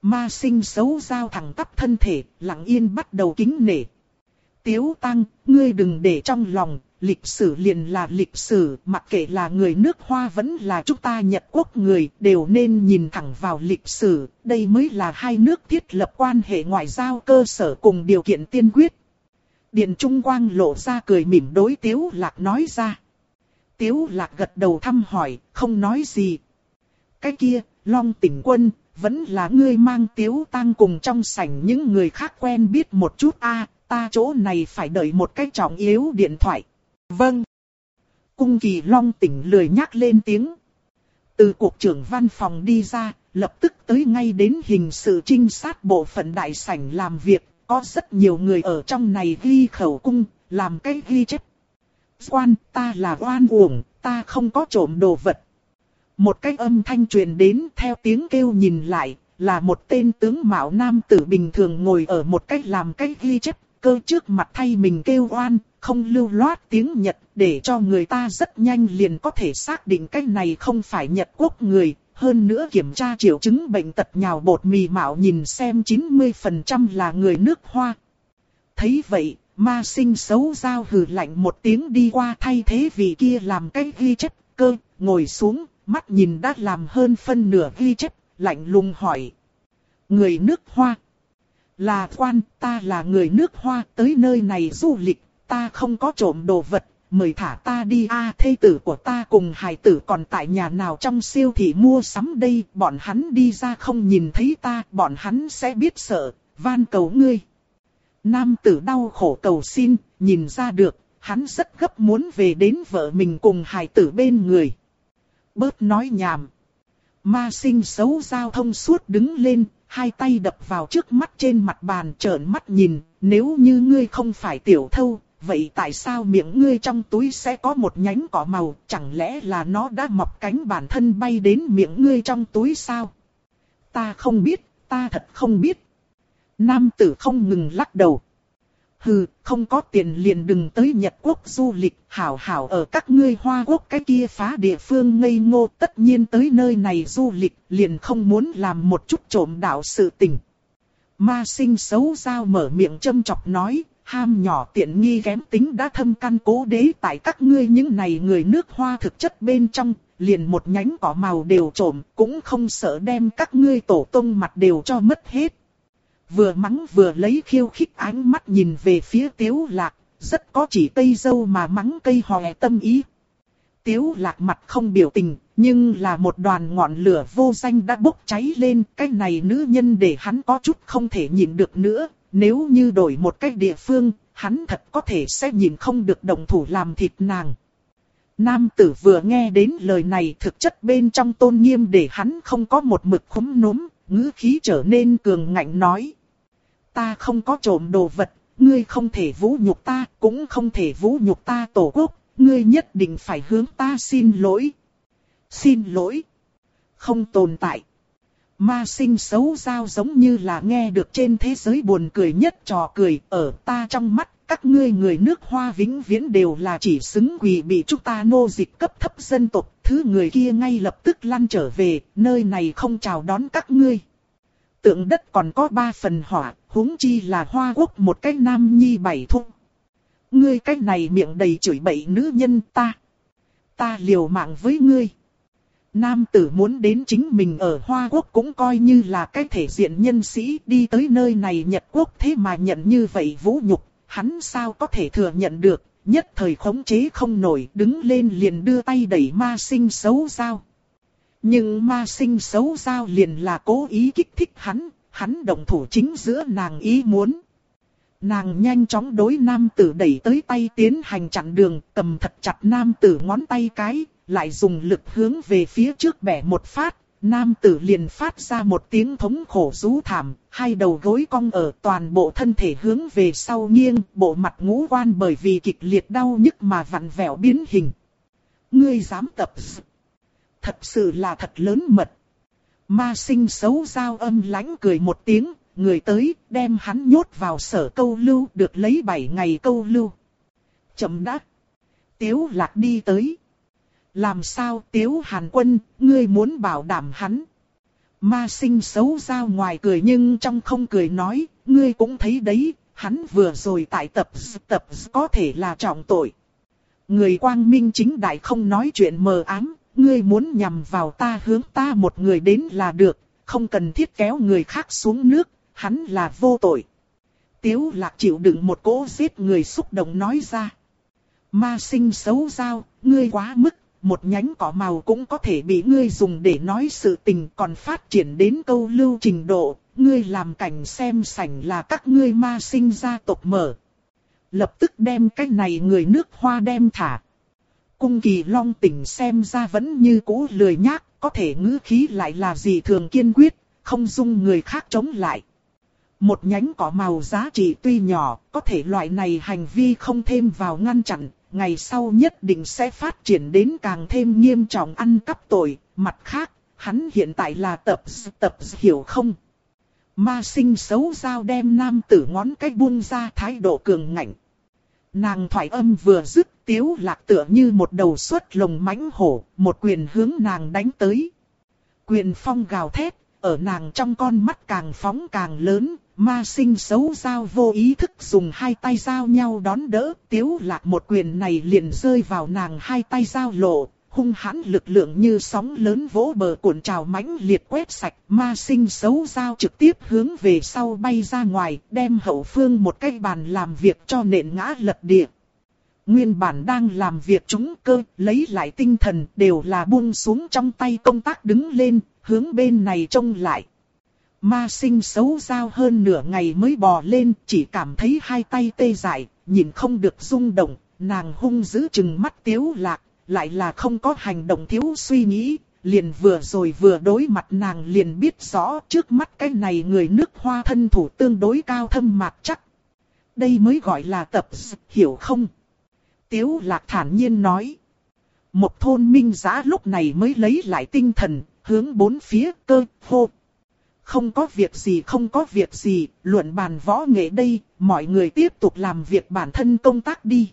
Ma sinh xấu giao thẳng tắp thân thể, lặng yên bắt đầu kính nể. Tiếu tăng, ngươi đừng để trong lòng, lịch sử liền là lịch sử, mặc kệ là người nước Hoa vẫn là chúng ta Nhật Quốc người, đều nên nhìn thẳng vào lịch sử, đây mới là hai nước thiết lập quan hệ ngoại giao cơ sở cùng điều kiện tiên quyết. Điện Trung Quang lộ ra cười mỉm đối Tiếu Lạc nói ra. Tiếu Lạc gật đầu thăm hỏi, không nói gì. Cái kia, Long tỉnh quân, vẫn là ngươi mang Tiếu Tăng cùng trong sảnh những người khác quen biết một chút a ta chỗ này phải đợi một cái trọng yếu điện thoại. Vâng. Cung kỳ Long tỉnh lười nhắc lên tiếng. Từ cuộc trưởng văn phòng đi ra, lập tức tới ngay đến hình sự trinh sát bộ phận đại sảnh làm việc, có rất nhiều người ở trong này ghi khẩu cung, làm cái ghi chép. Quan, ta là oan uổng, ta không có trộm đồ vật. Một cái âm thanh truyền đến theo tiếng kêu nhìn lại, là một tên tướng mạo nam tử bình thường ngồi ở một cái làm cái ghi chép, cơ trước mặt thay mình kêu oan, không lưu loát tiếng Nhật, để cho người ta rất nhanh liền có thể xác định cái này không phải Nhật quốc người, hơn nữa kiểm tra triệu chứng bệnh tật nhào bột mì mạo nhìn xem 90% là người nước hoa. Thấy vậy, ma sinh xấu giao hừ lạnh một tiếng đi qua thay thế vị kia làm cái ghi chép cơ, ngồi xuống, mắt nhìn đã làm hơn phân nửa ghi chép, lạnh lùng hỏi. Người nước hoa. Là quan, ta là người nước hoa, tới nơi này du lịch, ta không có trộm đồ vật, mời thả ta đi a à, thê tử của ta cùng hài tử còn tại nhà nào trong siêu thị mua sắm đây, bọn hắn đi ra không nhìn thấy ta, bọn hắn sẽ biết sợ, van cầu ngươi. Nam tử đau khổ cầu xin, nhìn ra được, hắn rất gấp muốn về đến vợ mình cùng hài tử bên người. Bớt nói nhảm. Ma sinh xấu giao thông suốt đứng lên, hai tay đập vào trước mắt trên mặt bàn trợn mắt nhìn, nếu như ngươi không phải tiểu thâu, vậy tại sao miệng ngươi trong túi sẽ có một nhánh cỏ màu, chẳng lẽ là nó đã mọc cánh bản thân bay đến miệng ngươi trong túi sao? Ta không biết, ta thật không biết. Nam tử không ngừng lắc đầu. Hừ, không có tiền liền đừng tới Nhật Quốc du lịch, hảo hảo ở các ngươi Hoa Quốc cái kia phá địa phương ngây ngô tất nhiên tới nơi này du lịch, liền không muốn làm một chút trộm đạo sự tình. Ma sinh xấu giao mở miệng châm chọc nói, ham nhỏ tiện nghi kém tính đã thâm căn cố đế tại các ngươi những này người nước hoa thực chất bên trong, liền một nhánh cỏ màu đều trộm, cũng không sợ đem các ngươi tổ tông mặt đều cho mất hết. Vừa mắng vừa lấy khiêu khích ánh mắt nhìn về phía tiếu lạc, rất có chỉ cây dâu mà mắng cây hòe tâm ý. Tiếu lạc mặt không biểu tình, nhưng là một đoàn ngọn lửa vô danh đã bốc cháy lên, cái này nữ nhân để hắn có chút không thể nhìn được nữa, nếu như đổi một cách địa phương, hắn thật có thể sẽ nhìn không được đồng thủ làm thịt nàng. Nam tử vừa nghe đến lời này thực chất bên trong tôn nghiêm để hắn không có một mực khúm núm, ngữ khí trở nên cường ngạnh nói. Ta không có trộm đồ vật, ngươi không thể vũ nhục ta, cũng không thể vũ nhục ta tổ quốc, ngươi nhất định phải hướng ta xin lỗi. Xin lỗi. Không tồn tại. Ma sinh xấu giao giống như là nghe được trên thế giới buồn cười nhất trò cười ở ta trong mắt. Các ngươi người nước hoa vĩnh viễn đều là chỉ xứng quỳ bị chúng ta nô dịch cấp thấp dân tộc. Thứ người kia ngay lập tức lăn trở về, nơi này không chào đón các ngươi. Tượng đất còn có ba phần hỏa, huống chi là hoa quốc một cái nam nhi bảy thung. Ngươi cái này miệng đầy chửi bậy nữ nhân ta. Ta liều mạng với ngươi. Nam tử muốn đến chính mình ở Hoa Quốc cũng coi như là cái thể diện nhân sĩ đi tới nơi này Nhật Quốc thế mà nhận như vậy vũ nhục, hắn sao có thể thừa nhận được, nhất thời khống chế không nổi đứng lên liền đưa tay đẩy ma sinh xấu giao. Nhưng ma sinh xấu giao liền là cố ý kích thích hắn, hắn động thủ chính giữa nàng ý muốn. Nàng nhanh chóng đối nam tử đẩy tới tay tiến hành chặn đường, cầm thật chặt nam tử ngón tay cái, lại dùng lực hướng về phía trước bẻ một phát, nam tử liền phát ra một tiếng thống khổ rú thảm, hai đầu gối cong ở toàn bộ thân thể hướng về sau nghiêng, bộ mặt ngũ quan bởi vì kịch liệt đau nhức mà vặn vẹo biến hình. Ngươi dám tập Thật sự là thật lớn mật. Ma sinh xấu giao âm lãnh cười một tiếng, người tới đem hắn nhốt vào sở câu lưu được lấy bảy ngày câu lưu. Chậm đắc. Tiếu lạc đi tới. Làm sao tiếu hàn quân, ngươi muốn bảo đảm hắn. Ma sinh xấu giao ngoài cười nhưng trong không cười nói, ngươi cũng thấy đấy, hắn vừa rồi tại tập tập có thể là trọng tội. Người quang minh chính đại không nói chuyện mờ ám, ngươi muốn nhằm vào ta hướng ta một người đến là được, không cần thiết kéo người khác xuống nước, hắn là vô tội. Tiếu lạc chịu đựng một cỗ giết người xúc động nói ra. Ma sinh xấu giao, ngươi quá mức, một nhánh cỏ màu cũng có thể bị ngươi dùng để nói sự tình còn phát triển đến câu lưu trình độ, ngươi làm cảnh xem sảnh là các ngươi ma sinh gia tộc mở. Lập tức đem cái này người nước hoa đem thả. Cung kỳ long tỉnh xem ra vẫn như cũ lười nhác, có thể ngữ khí lại là gì thường kiên quyết, không dung người khác chống lại. Một nhánh cỏ màu giá trị tuy nhỏ, có thể loại này hành vi không thêm vào ngăn chặn, ngày sau nhất định sẽ phát triển đến càng thêm nghiêm trọng ăn cắp tội. Mặt khác, hắn hiện tại là tập tập hiểu không? Ma sinh xấu giao đem nam tử ngón cái buông ra thái độ cường ngạnh. Nàng thoại âm vừa dứt tiếu lạc tựa như một đầu suất lồng mãnh hổ, một quyền hướng nàng đánh tới. Quyền phong gào thét, ở nàng trong con mắt càng phóng càng lớn, ma sinh xấu giao vô ý thức dùng hai tay giao nhau đón đỡ, tiếu lạc một quyền này liền rơi vào nàng hai tay giao lộ, hung hãn lực lượng như sóng lớn vỗ bờ cuộn trào mãnh liệt quét sạch, ma sinh xấu giao trực tiếp hướng về sau bay ra ngoài, đem hậu phương một cái bàn làm việc cho nện ngã lật địa. Nguyên bản đang làm việc chúng cơ, lấy lại tinh thần, đều là buông xuống trong tay công tác đứng lên, hướng bên này trông lại. Ma sinh xấu giao hơn nửa ngày mới bò lên, chỉ cảm thấy hai tay tê dại, nhìn không được rung động, nàng hung dữ chừng mắt tiếu lạc, lại là không có hành động thiếu suy nghĩ, liền vừa rồi vừa đối mặt nàng liền biết rõ trước mắt cái này người nước hoa thân thủ tương đối cao thâm mạc chắc. Đây mới gọi là tập hiểu không? Tiếu lạc thản nhiên nói. Một thôn minh giã lúc này mới lấy lại tinh thần, hướng bốn phía cơ, hô. Không có việc gì không có việc gì, luận bàn võ nghệ đây, mọi người tiếp tục làm việc bản thân công tác đi.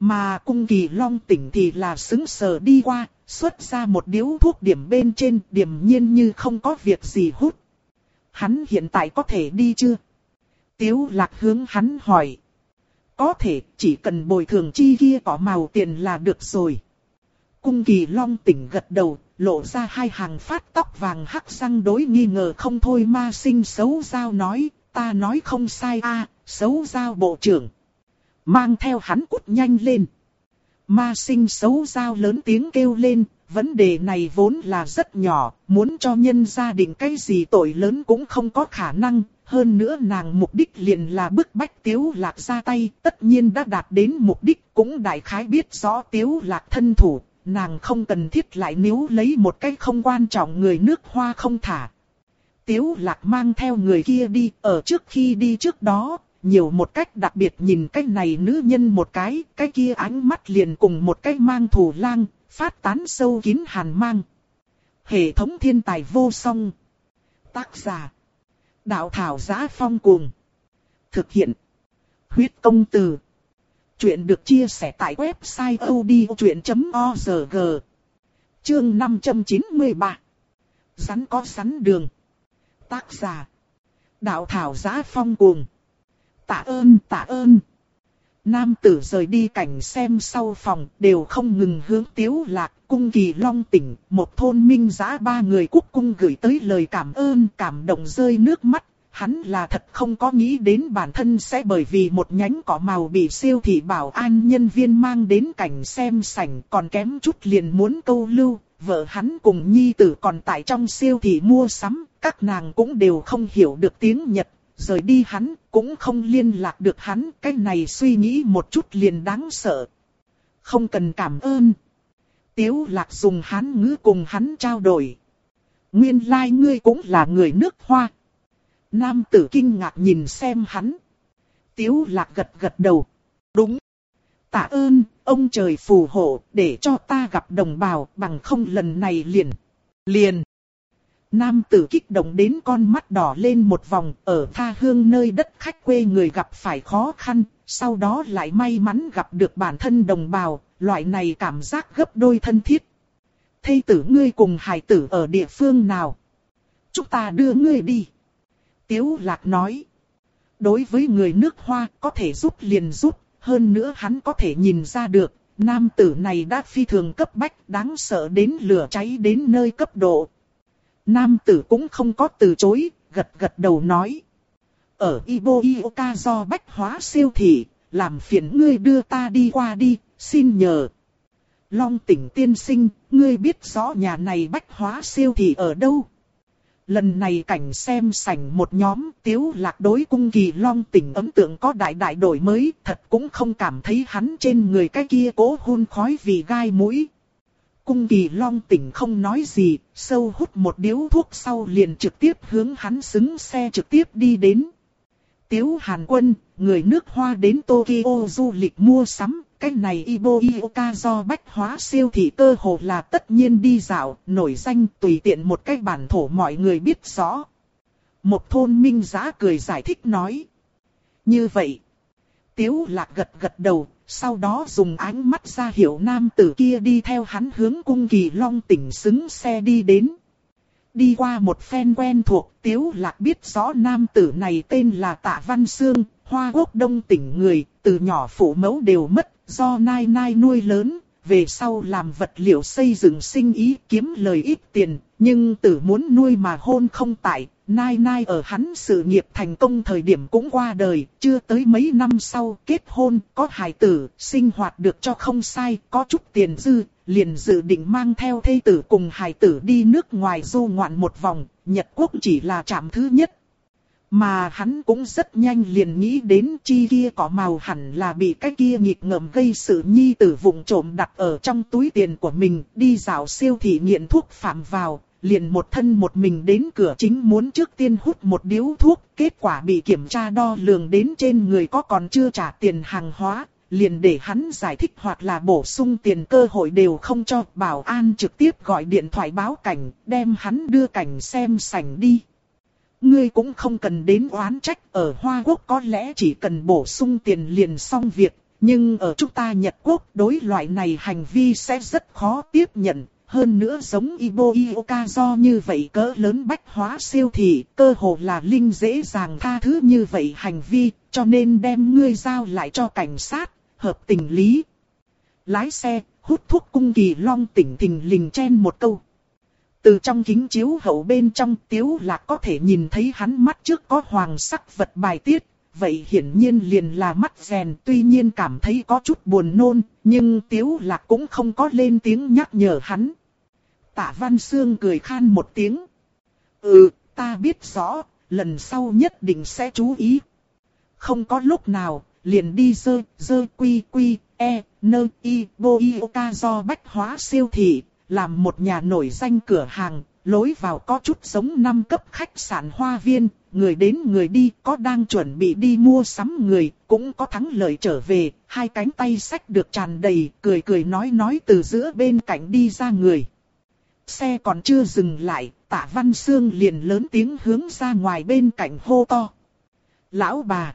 Mà cung kỳ long tỉnh thì là xứng sờ đi qua, xuất ra một điếu thuốc điểm bên trên, điểm nhiên như không có việc gì hút. Hắn hiện tại có thể đi chưa? Tiếu lạc hướng hắn hỏi. Có thể, chỉ cần bồi thường chi kia có màu tiền là được rồi. Cung kỳ long tỉnh gật đầu, lộ ra hai hàng phát tóc vàng hắc răng đối nghi ngờ không thôi ma sinh xấu giao nói, ta nói không sai a xấu giao bộ trưởng. Mang theo hắn cút nhanh lên. Ma sinh xấu giao lớn tiếng kêu lên, vấn đề này vốn là rất nhỏ, muốn cho nhân gia đình cái gì tội lớn cũng không có khả năng, hơn nữa nàng mục đích liền là bức bách tiếu lạc ra tay, tất nhiên đã đạt đến mục đích, cũng đại khái biết rõ tiếu lạc thân thủ, nàng không cần thiết lại níu lấy một cái không quan trọng người nước hoa không thả. Tiếu lạc mang theo người kia đi, ở trước khi đi trước đó, nhiều một cách đặc biệt nhìn cái này nữ nhân một cái, cái kia ánh mắt liền cùng một cái mang thủ lang, phát tán sâu kín hàn mang. Hệ thống thiên tài vô song. Tác giả. Đạo thảo giá phong cuồng. Thực hiện. Huyết công từ. Chuyện được chia sẻ tại website odchuyện.org. Chương 593. Rắn có rắn đường. Tác giả. Đạo thảo giá phong cuồng. Tạ ơn tạ ơn. Nam tử rời đi cảnh xem sau phòng đều không ngừng hướng tiếu lạc, cung kỳ long tỉnh. Một thôn minh giá ba người quốc cung gửi tới lời cảm ơn, cảm động rơi nước mắt. Hắn là thật không có nghĩ đến bản thân sẽ bởi vì một nhánh cỏ màu bị siêu thị bảo an nhân viên mang đến cảnh xem sảnh còn kém chút liền muốn câu lưu. Vợ hắn cùng nhi tử còn tại trong siêu thị mua sắm, các nàng cũng đều không hiểu được tiếng Nhật, rời đi hắn, cũng không liên lạc được hắn, cái này suy nghĩ một chút liền đáng sợ. Không cần cảm ơn. Tiếu lạc dùng hắn ngữ cùng hắn trao đổi. Nguyên lai like ngươi cũng là người nước hoa. Nam tử kinh ngạc nhìn xem hắn. Tiếu lạc gật gật đầu. Đúng. Tạ ơn, ông trời phù hộ, để cho ta gặp đồng bào, bằng không lần này liền. Liền. Nam tử kích động đến con mắt đỏ lên một vòng ở tha hương nơi đất khách quê người gặp phải khó khăn, sau đó lại may mắn gặp được bản thân đồng bào, loại này cảm giác gấp đôi thân thiết. Thây tử ngươi cùng hải tử ở địa phương nào? Chúng ta đưa ngươi đi. Tiếu lạc nói. Đối với người nước hoa có thể giúp liền giúp, hơn nữa hắn có thể nhìn ra được, nam tử này đã phi thường cấp bách đáng sợ đến lửa cháy đến nơi cấp độ, Nam tử cũng không có từ chối, gật gật đầu nói. ở ibo ioka do bách hóa siêu thị, làm phiền ngươi đưa ta đi qua đi, xin nhờ. Long tỉnh tiên sinh, ngươi biết rõ nhà này bách hóa siêu thị ở đâu? Lần này cảnh xem sảnh một nhóm tiếu lạc đối cung kỳ long tỉnh ấn tượng có đại đại đổi mới, thật cũng không cảm thấy hắn trên người cái kia cố hôn khói vì gai mũi. Cung kỳ long tỉnh không nói gì, sâu hút một điếu thuốc sau liền trực tiếp hướng hắn xứng xe trực tiếp đi đến. Tiếu Hàn Quân, người nước Hoa đến Tokyo du lịch mua sắm, cái này Ibo Ioka do bách hóa siêu thị cơ hồ là tất nhiên đi dạo, nổi danh tùy tiện một cái bản thổ mọi người biết rõ. Một thôn minh giá cười giải thích nói. Như vậy, Tiếu lạc gật gật đầu, sau đó dùng ánh mắt ra hiệu nam tử kia đi theo hắn hướng cung kỳ long tỉnh xứng xe đi đến. Đi qua một phen quen thuộc, Tiếu Lạc biết rõ nam tử này tên là Tạ Văn Sương, Hoa Quốc Đông tỉnh người, từ nhỏ phụ mẫu đều mất, do nai nai nuôi lớn, về sau làm vật liệu xây dựng sinh ý kiếm lời ít tiền, nhưng tử muốn nuôi mà hôn không tại, nai nai ở hắn sự nghiệp thành công thời điểm cũng qua đời, chưa tới mấy năm sau kết hôn, có hài tử, sinh hoạt được cho không sai, có chút tiền dư, liền dự định mang theo thê tử cùng hài tử đi nước ngoài du ngoạn một vòng, Nhật Quốc chỉ là trạm thứ nhất. Mà hắn cũng rất nhanh liền nghĩ đến chi kia có màu hẳn là bị cái kia nghịch ngợm gây sự nhi tử vùng trộm đặt ở trong túi tiền của mình, đi dạo siêu thị nghiện thuốc phạm vào, liền một thân một mình đến cửa chính muốn trước tiên hút một điếu thuốc, kết quả bị kiểm tra đo lường đến trên người có còn chưa trả tiền hàng hóa, liền để hắn giải thích hoặc là bổ sung tiền cơ hội đều không cho bảo an trực tiếp gọi điện thoại báo cảnh, đem hắn đưa cảnh xem sảnh đi. Ngươi cũng không cần đến oán trách ở Hoa Quốc có lẽ chỉ cần bổ sung tiền liền xong việc, nhưng ở chúng ta Nhật Quốc đối loại này hành vi sẽ rất khó tiếp nhận. Hơn nữa giống Ibo Ioka do như vậy cỡ lớn bách hóa siêu thị, cơ hồ là linh dễ dàng tha thứ như vậy hành vi, cho nên đem ngươi giao lại cho cảnh sát, hợp tình lý. Lái xe, hút thuốc cung kỳ long tỉnh thình lình chen một câu. Từ trong kính chiếu hậu bên trong tiếu lạc có thể nhìn thấy hắn mắt trước có hoàng sắc vật bài tiết. Vậy hiển nhiên liền là mắt rèn tuy nhiên cảm thấy có chút buồn nôn, nhưng tiếu lạc cũng không có lên tiếng nhắc nhở hắn. Tạ Văn Sương cười khan một tiếng. Ừ, ta biết rõ, lần sau nhất định sẽ chú ý. Không có lúc nào, liền đi dơ, dơ quy quy, e, nơ, y, bô y ca do bách hóa siêu thị, làm một nhà nổi danh cửa hàng, lối vào có chút giống năm cấp khách sạn hoa viên, người đến người đi, có đang chuẩn bị đi mua sắm người, cũng có thắng lợi trở về, hai cánh tay sách được tràn đầy, cười cười nói nói từ giữa bên cạnh đi ra người. Xe còn chưa dừng lại, tạ Văn Sương liền lớn tiếng hướng ra ngoài bên cạnh hô to. Lão bà!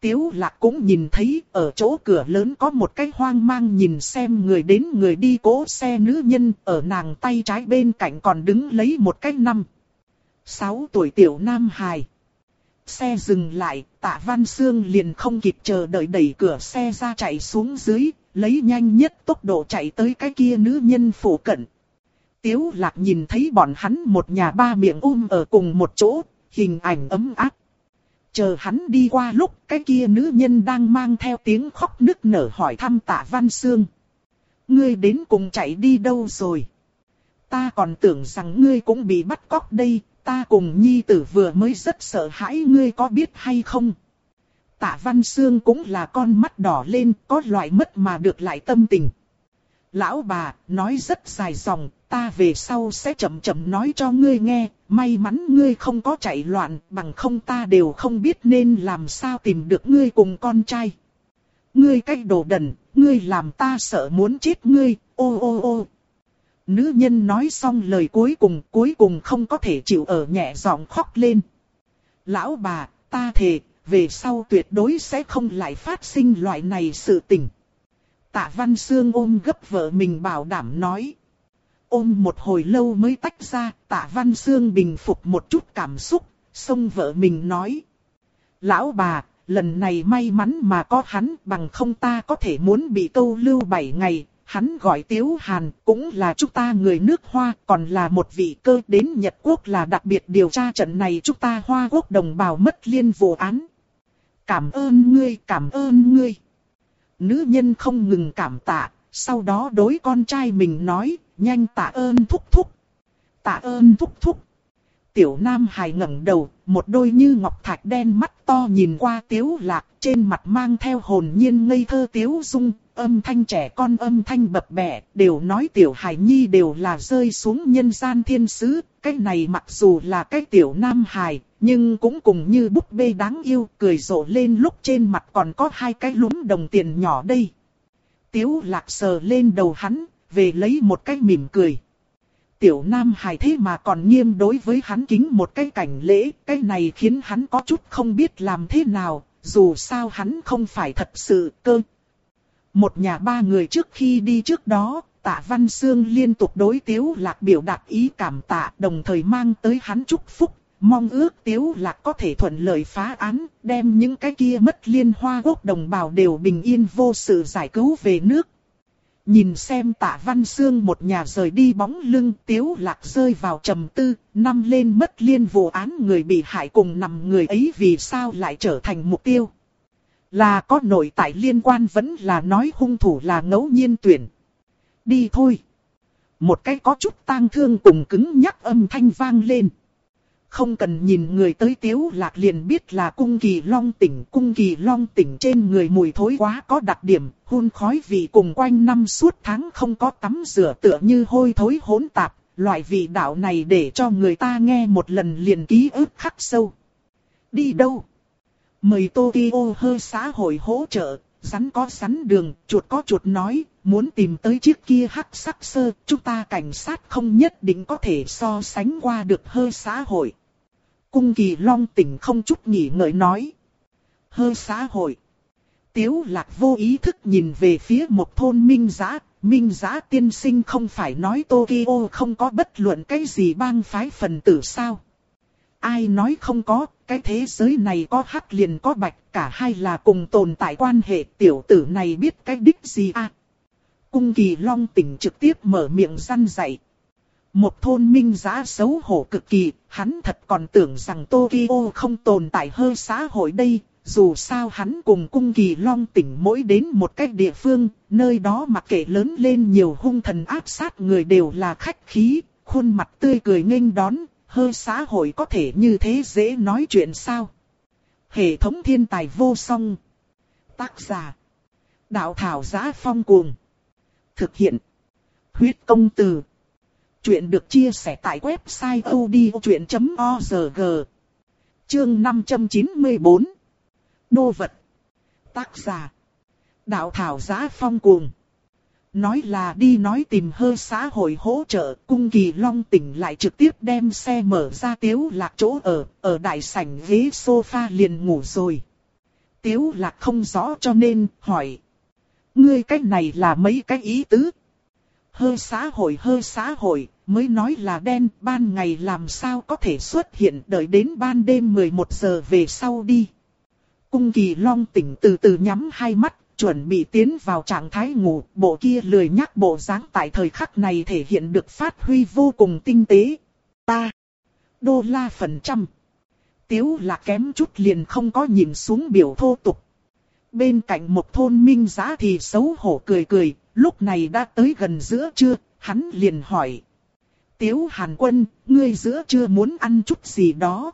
Tiếu lạc cũng nhìn thấy ở chỗ cửa lớn có một cái hoang mang nhìn xem người đến người đi cố xe nữ nhân ở nàng tay trái bên cạnh còn đứng lấy một cái năm. Sáu tuổi tiểu nam hài. Xe dừng lại, tạ Văn xương liền không kịp chờ đợi đẩy cửa xe ra chạy xuống dưới, lấy nhanh nhất tốc độ chạy tới cái kia nữ nhân phủ cận. Tiếu lạc nhìn thấy bọn hắn một nhà ba miệng um ở cùng một chỗ, hình ảnh ấm áp Chờ hắn đi qua lúc cái kia nữ nhân đang mang theo tiếng khóc nức nở hỏi thăm tạ Văn Sương. Ngươi đến cùng chạy đi đâu rồi? Ta còn tưởng rằng ngươi cũng bị bắt cóc đây, ta cùng nhi tử vừa mới rất sợ hãi ngươi có biết hay không? Tạ Văn Sương cũng là con mắt đỏ lên, có loại mất mà được lại tâm tình. Lão bà, nói rất dài dòng, ta về sau sẽ chậm chậm nói cho ngươi nghe, may mắn ngươi không có chạy loạn, bằng không ta đều không biết nên làm sao tìm được ngươi cùng con trai. Ngươi cách đồ đần, ngươi làm ta sợ muốn chết ngươi, ô ô ô. Nữ nhân nói xong lời cuối cùng, cuối cùng không có thể chịu ở nhẹ giọng khóc lên. Lão bà, ta thề, về sau tuyệt đối sẽ không lại phát sinh loại này sự tình. Tạ Văn Sương ôm gấp vợ mình bảo đảm nói. Ôm một hồi lâu mới tách ra, tạ Văn Sương bình phục một chút cảm xúc, xông vợ mình nói. Lão bà, lần này may mắn mà có hắn bằng không ta có thể muốn bị câu lưu bảy ngày, Hắn gọi Tiếu Hàn, cũng là chúng ta người nước Hoa, còn là một vị cơ đến Nhật Quốc là đặc biệt điều tra trận này chúng ta Hoa Quốc đồng bào mất liên vụ án. Cảm ơn ngươi, cảm ơn ngươi. Nữ nhân không ngừng cảm tạ, sau đó đối con trai mình nói, nhanh tạ ơn thúc thúc. Tạ ơn thúc thúc. Tiểu Nam Hải ngẩng đầu, một đôi như ngọc thạch đen mắt to nhìn qua Tiếu Lạc, trên mặt mang theo hồn nhiên ngây thơ Tiếu Dung, âm thanh trẻ con âm thanh bập bẹ, đều nói Tiểu Hải Nhi đều là rơi xuống nhân gian thiên sứ, cái này mặc dù là cái Tiểu Nam Hải, nhưng cũng cùng như búp bê đáng yêu, cười rộ lên lúc trên mặt còn có hai cái lúm đồng tiền nhỏ đây. Tiếu Lạc sờ lên đầu hắn, về lấy một cái mỉm cười tiểu nam hài thế mà còn nghiêm đối với hắn kính một cái cảnh lễ, cái này khiến hắn có chút không biết làm thế nào, dù sao hắn không phải thật sự cơ. Một nhà ba người trước khi đi trước đó, tạ Văn Sương liên tục đối tiếu lạc biểu đạt ý cảm tạ đồng thời mang tới hắn chúc phúc, mong ước tiếu lạc có thể thuận lợi phá án, đem những cái kia mất liên hoa quốc đồng bào đều bình yên vô sự giải cứu về nước. Nhìn xem tạ văn xương một nhà rời đi bóng lưng tiếu lạc rơi vào trầm tư, năm lên mất liên vụ án người bị hại cùng nằm người ấy vì sao lại trở thành mục tiêu. Là có nội tại liên quan vẫn là nói hung thủ là ngẫu nhiên tuyển. Đi thôi. Một cái có chút tang thương cùng cứng nhắc âm thanh vang lên. Không cần nhìn người tới tiếu lạc liền biết là cung kỳ long tỉnh. Cung kỳ long tỉnh trên người mùi thối quá có đặc điểm, hun khói vị cùng quanh năm suốt tháng không có tắm rửa tựa như hôi thối hỗn tạp. Loại vị đạo này để cho người ta nghe một lần liền ký ức khắc sâu. Đi đâu? Mời Tokyo hơi xã hội hỗ trợ, rắn có rắn đường, chuột có chuột nói, muốn tìm tới chiếc kia hắc sắc sơ, chúng ta cảnh sát không nhất định có thể so sánh qua được hơi xã hội. Cung kỳ long tỉnh không chút nghỉ ngợi nói. Hơi xã hội. Tiếu lạc vô ý thức nhìn về phía một thôn minh giã. Minh giã tiên sinh không phải nói Tokyo không có bất luận cái gì bang phái phần tử sao. Ai nói không có, cái thế giới này có hắc liền có bạch, cả hai là cùng tồn tại quan hệ tiểu tử này biết cái đích gì à. Cung kỳ long tỉnh trực tiếp mở miệng răn dạy. Một thôn minh giá xấu hổ cực kỳ, hắn thật còn tưởng rằng Tokyo không tồn tại hơi xã hội đây, dù sao hắn cùng cung kỳ long tỉnh mỗi đến một cách địa phương, nơi đó mặc kệ lớn lên nhiều hung thần áp sát người đều là khách khí, khuôn mặt tươi cười nghênh đón, hơi xã hội có thể như thế dễ nói chuyện sao. Hệ thống thiên tài vô song. Tác giả. Đạo thảo giá phong cuồng. Thực hiện. Huyết công từ. Chuyện được chia sẻ tại website odchuyện.org Chương 594 Đô vật Tác giả Đạo thảo giá phong cuồng Nói là đi nói tìm hơi xã hội hỗ trợ, cung kỳ long tỉnh lại trực tiếp đem xe mở ra tiếu lạc chỗ ở, ở đại sảnh ghế sofa liền ngủ rồi. Tiếu lạc không rõ cho nên, hỏi. Ngươi cách này là mấy cái ý tứ? Hơi xã hội hơi xã hội, mới nói là đen, ban ngày làm sao có thể xuất hiện đợi đến ban đêm 11 giờ về sau đi. Cung kỳ long tỉnh từ từ nhắm hai mắt, chuẩn bị tiến vào trạng thái ngủ, bộ kia lười nhắc bộ dáng tại thời khắc này thể hiện được phát huy vô cùng tinh tế. Ta, đô la phần trăm. Tiếu là kém chút liền không có nhìn xuống biểu thô tục. Bên cạnh một thôn minh giá thì xấu hổ cười cười, Lúc này đã tới gần giữa trưa, hắn liền hỏi. Tiếu Hàn Quân, ngươi giữa trưa muốn ăn chút gì đó?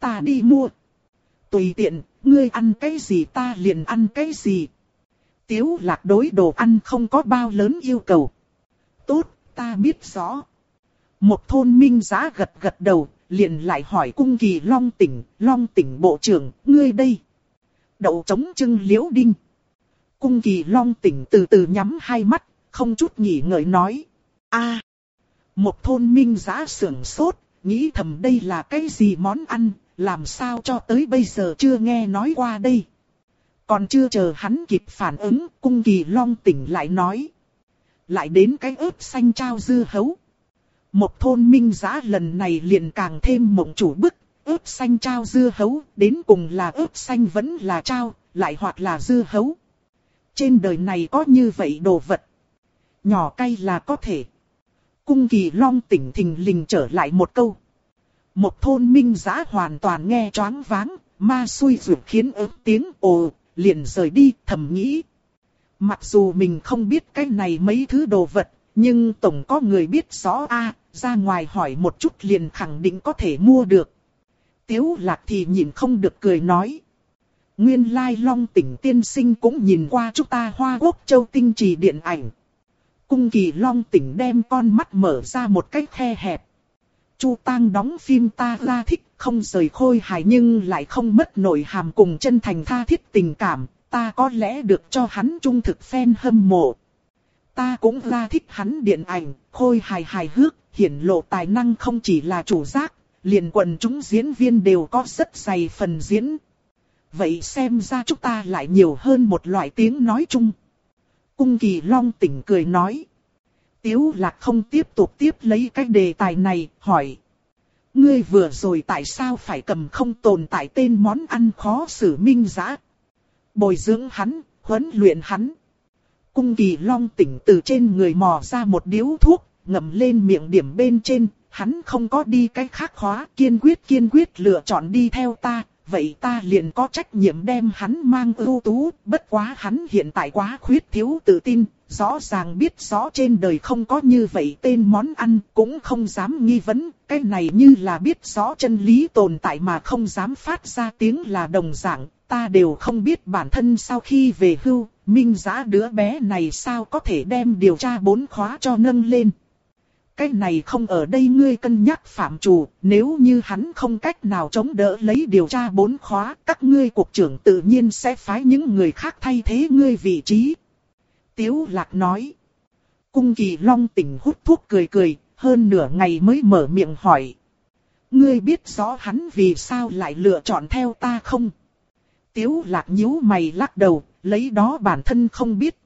Ta đi mua. Tùy tiện, ngươi ăn cái gì ta liền ăn cái gì. Tiếu lạc đối đồ ăn không có bao lớn yêu cầu. Tốt, ta biết rõ. Một thôn minh giá gật gật đầu, liền lại hỏi cung kỳ long tỉnh, long tỉnh bộ trưởng, ngươi đây. Đậu chống trưng liễu đinh. Cung kỳ long tỉnh từ từ nhắm hai mắt, không chút nghỉ ngợi nói. a một thôn minh giã sưởng sốt, nghĩ thầm đây là cái gì món ăn, làm sao cho tới bây giờ chưa nghe nói qua đây. Còn chưa chờ hắn kịp phản ứng, cung kỳ long tỉnh lại nói. Lại đến cái ớt xanh trao dưa hấu. Một thôn minh giã lần này liền càng thêm mộng chủ bức, ớt xanh trao dưa hấu, đến cùng là ớt xanh vẫn là trao, lại hoặc là dưa hấu. Trên đời này có như vậy đồ vật. Nhỏ cay là có thể. Cung kỳ long tỉnh thình lình trở lại một câu. Một thôn minh giã hoàn toàn nghe choáng váng, ma xui rượu khiến ớt tiếng ồ, liền rời đi thầm nghĩ. Mặc dù mình không biết cái này mấy thứ đồ vật, nhưng tổng có người biết rõ a ra ngoài hỏi một chút liền khẳng định có thể mua được. Tiếu lạc thì nhìn không được cười nói. Nguyên lai long tỉnh tiên sinh cũng nhìn qua chúng ta hoa quốc châu tinh trì điện ảnh. Cung kỳ long tỉnh đem con mắt mở ra một cách khe hẹp. Chu Tăng đóng phim ta ra thích không rời khôi hài nhưng lại không mất nổi hàm cùng chân thành tha thiết tình cảm. Ta có lẽ được cho hắn trung thực fan hâm mộ. Ta cũng ra thích hắn điện ảnh, khôi hài hài hước, hiển lộ tài năng không chỉ là chủ giác, liền quần chúng diễn viên đều có rất dày phần diễn. Vậy xem ra chúng ta lại nhiều hơn một loại tiếng nói chung. Cung kỳ long tỉnh cười nói. Tiếu lạc không tiếp tục tiếp lấy cái đề tài này, hỏi. Ngươi vừa rồi tại sao phải cầm không tồn tại tên món ăn khó xử minh giã? Bồi dưỡng hắn, huấn luyện hắn. Cung kỳ long tỉnh từ trên người mò ra một điếu thuốc, ngậm lên miệng điểm bên trên, hắn không có đi cách khác khóa, kiên quyết kiên quyết lựa chọn đi theo ta, vậy ta liền có trách nhiệm đem hắn mang ưu tú, bất quá hắn hiện tại quá khuyết thiếu tự tin, rõ ràng biết rõ trên đời không có như vậy tên món ăn, cũng không dám nghi vấn, cái này như là biết rõ chân lý tồn tại mà không dám phát ra tiếng là đồng dạng, ta đều không biết bản thân sau khi về hưu, minh giã đứa bé này sao có thể đem điều tra bốn khóa cho nâng lên. Cái này không ở đây ngươi cân nhắc phạm chủ, nếu như hắn không cách nào chống đỡ lấy điều tra bốn khóa, các ngươi cục trưởng tự nhiên sẽ phái những người khác thay thế ngươi vị trí. Tiếu lạc nói. Cung kỳ long tỉnh hút thuốc cười cười, hơn nửa ngày mới mở miệng hỏi. Ngươi biết rõ hắn vì sao lại lựa chọn theo ta không? Tiếu lạc nhíu mày lắc đầu, lấy đó bản thân không biết.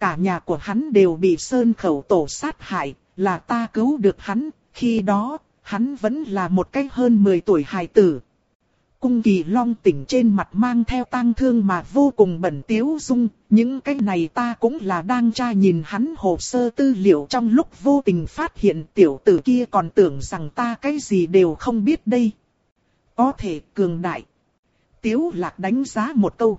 Cả nhà của hắn đều bị sơn khẩu tổ sát hại, là ta cứu được hắn, khi đó, hắn vẫn là một cái hơn 10 tuổi hài tử. Cung kỳ long tỉnh trên mặt mang theo tang thương mà vô cùng bẩn tiếu dung, những cái này ta cũng là đang tra nhìn hắn hồ sơ tư liệu trong lúc vô tình phát hiện tiểu tử kia còn tưởng rằng ta cái gì đều không biết đây. Có thể cường đại. Tiếu lạc đánh giá một câu.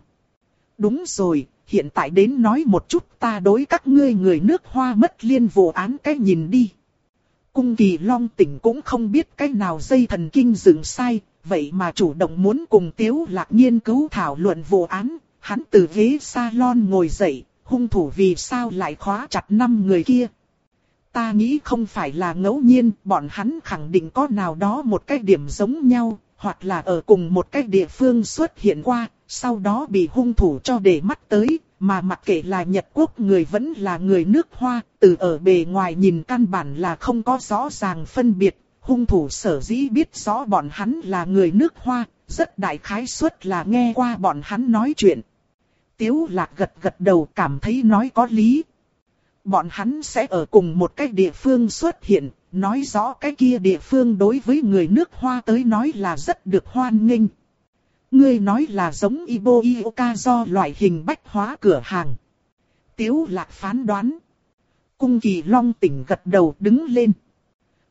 Đúng rồi, hiện tại đến nói một chút ta đối các ngươi người nước hoa mất liên vụ án cái nhìn đi. Cung kỳ long tỉnh cũng không biết cái nào dây thần kinh dựng sai, vậy mà chủ động muốn cùng tiếu lạc nghiên cứu thảo luận vụ án, hắn từ ghế salon ngồi dậy, hung thủ vì sao lại khóa chặt năm người kia. Ta nghĩ không phải là ngẫu nhiên, bọn hắn khẳng định có nào đó một cái điểm giống nhau, hoặc là ở cùng một cái địa phương xuất hiện qua, sau đó bị hung thủ cho để mắt tới, mà mặc kệ là Nhật Quốc người vẫn là người nước Hoa, từ ở bề ngoài nhìn căn bản là không có rõ ràng phân biệt, hung thủ sở dĩ biết rõ bọn hắn là người nước Hoa, rất đại khái suất là nghe qua bọn hắn nói chuyện. Tiếu lạc gật gật đầu cảm thấy nói có lý. Bọn hắn sẽ ở cùng một cái địa phương xuất hiện, nói rõ cái kia địa phương đối với người nước Hoa tới nói là rất được hoan nghênh. Ngươi nói là giống Ibo Ioka do loại hình bách hóa cửa hàng. Tiếu lạc phán đoán. Cung kỳ long tỉnh gật đầu đứng lên.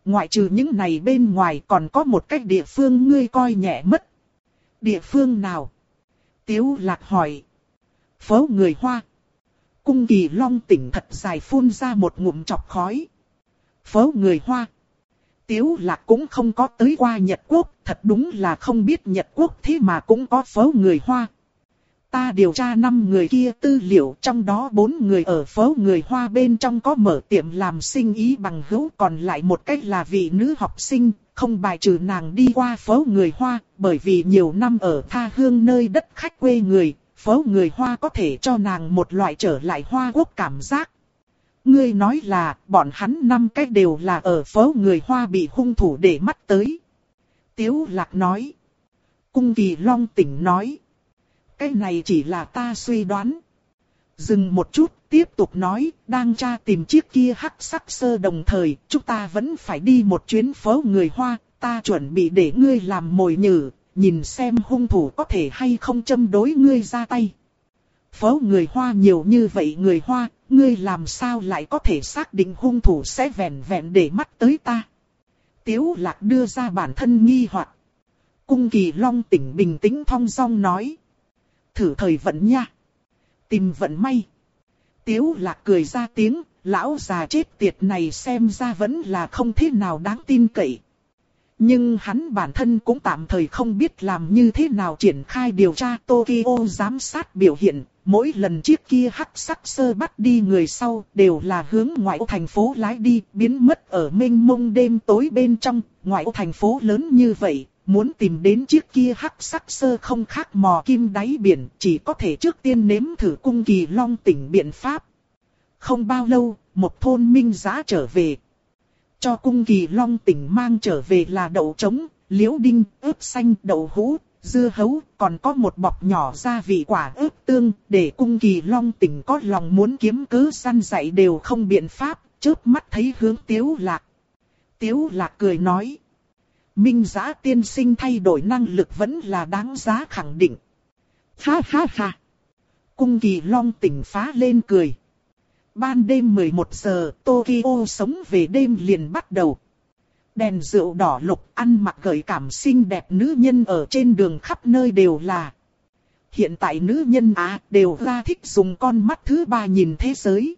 Ngoại trừ những này bên ngoài còn có một cách địa phương ngươi coi nhẹ mất. Địa phương nào? Tiếu lạc hỏi. Phố người Hoa. Cung kỳ long tỉnh thật dài phun ra một ngụm chọc khói. Phố người Hoa. Tiếu lạc cũng không có tới qua Nhật Quốc, thật đúng là không biết Nhật Quốc thế mà cũng có phố người Hoa. Ta điều tra 5 người kia tư liệu trong đó 4 người ở phố người Hoa bên trong có mở tiệm làm sinh ý bằng hữu còn lại một cách là vị nữ học sinh, không bài trừ nàng đi qua phố người Hoa, bởi vì nhiều năm ở tha hương nơi đất khách quê người, phố người Hoa có thể cho nàng một loại trở lại Hoa Quốc cảm giác. Ngươi nói là, bọn hắn năm cái đều là ở phố người Hoa bị hung thủ để mắt tới. Tiếu Lạc nói. Cung Kỳ Long tỉnh nói. Cái này chỉ là ta suy đoán. Dừng một chút, tiếp tục nói, đang tra tìm chiếc kia hắc sắc sơ đồng thời, chúng ta vẫn phải đi một chuyến phố người Hoa, ta chuẩn bị để ngươi làm mồi nhử, nhìn xem hung thủ có thể hay không châm đối ngươi ra tay. Phố người Hoa nhiều như vậy người Hoa, ngươi làm sao lại có thể xác định hung thủ sẽ vẹn vẹn để mắt tới ta. Tiếu lạc đưa ra bản thân nghi hoặc. Cung kỳ long tỉnh bình tĩnh thong dong nói. Thử thời vận nha. Tìm vận may. Tiếu lạc cười ra tiếng, lão già chết tiệt này xem ra vẫn là không thế nào đáng tin cậy. Nhưng hắn bản thân cũng tạm thời không biết làm như thế nào triển khai điều tra Tokyo giám sát biểu hiện. Mỗi lần chiếc kia hắc sắc sơ bắt đi người sau đều là hướng ngoại ô thành phố lái đi, biến mất ở mênh mông đêm tối bên trong, ngoại ô thành phố lớn như vậy. Muốn tìm đến chiếc kia hắc sắc sơ không khác mò kim đáy biển, chỉ có thể trước tiên nếm thử cung kỳ long tỉnh biện pháp. Không bao lâu, một thôn minh giá trở về, cho cung kỳ long tỉnh mang trở về là đậu trống, liễu đinh, ướp xanh, đậu hũ, dưa hấu, còn có một bọc nhỏ gia vị quả ướp tương, để cung kỳ long tỉnh có lòng muốn kiếm cứ săn dạy đều không biện pháp, chớp mắt thấy hướng tiếu lạc. Tiếu lạc cười nói. Minh giá tiên sinh thay đổi năng lực vẫn là đáng giá khẳng định. Ha ha ha. Cung kỳ long tỉnh phá lên cười. Ban đêm 11 giờ, Tokyo sống về đêm liền bắt đầu. Đèn rượu đỏ lục ăn mặc gợi cảm xinh đẹp nữ nhân ở trên đường khắp nơi đều là. Hiện tại nữ nhân Á đều ra thích dùng con mắt thứ ba nhìn thế giới.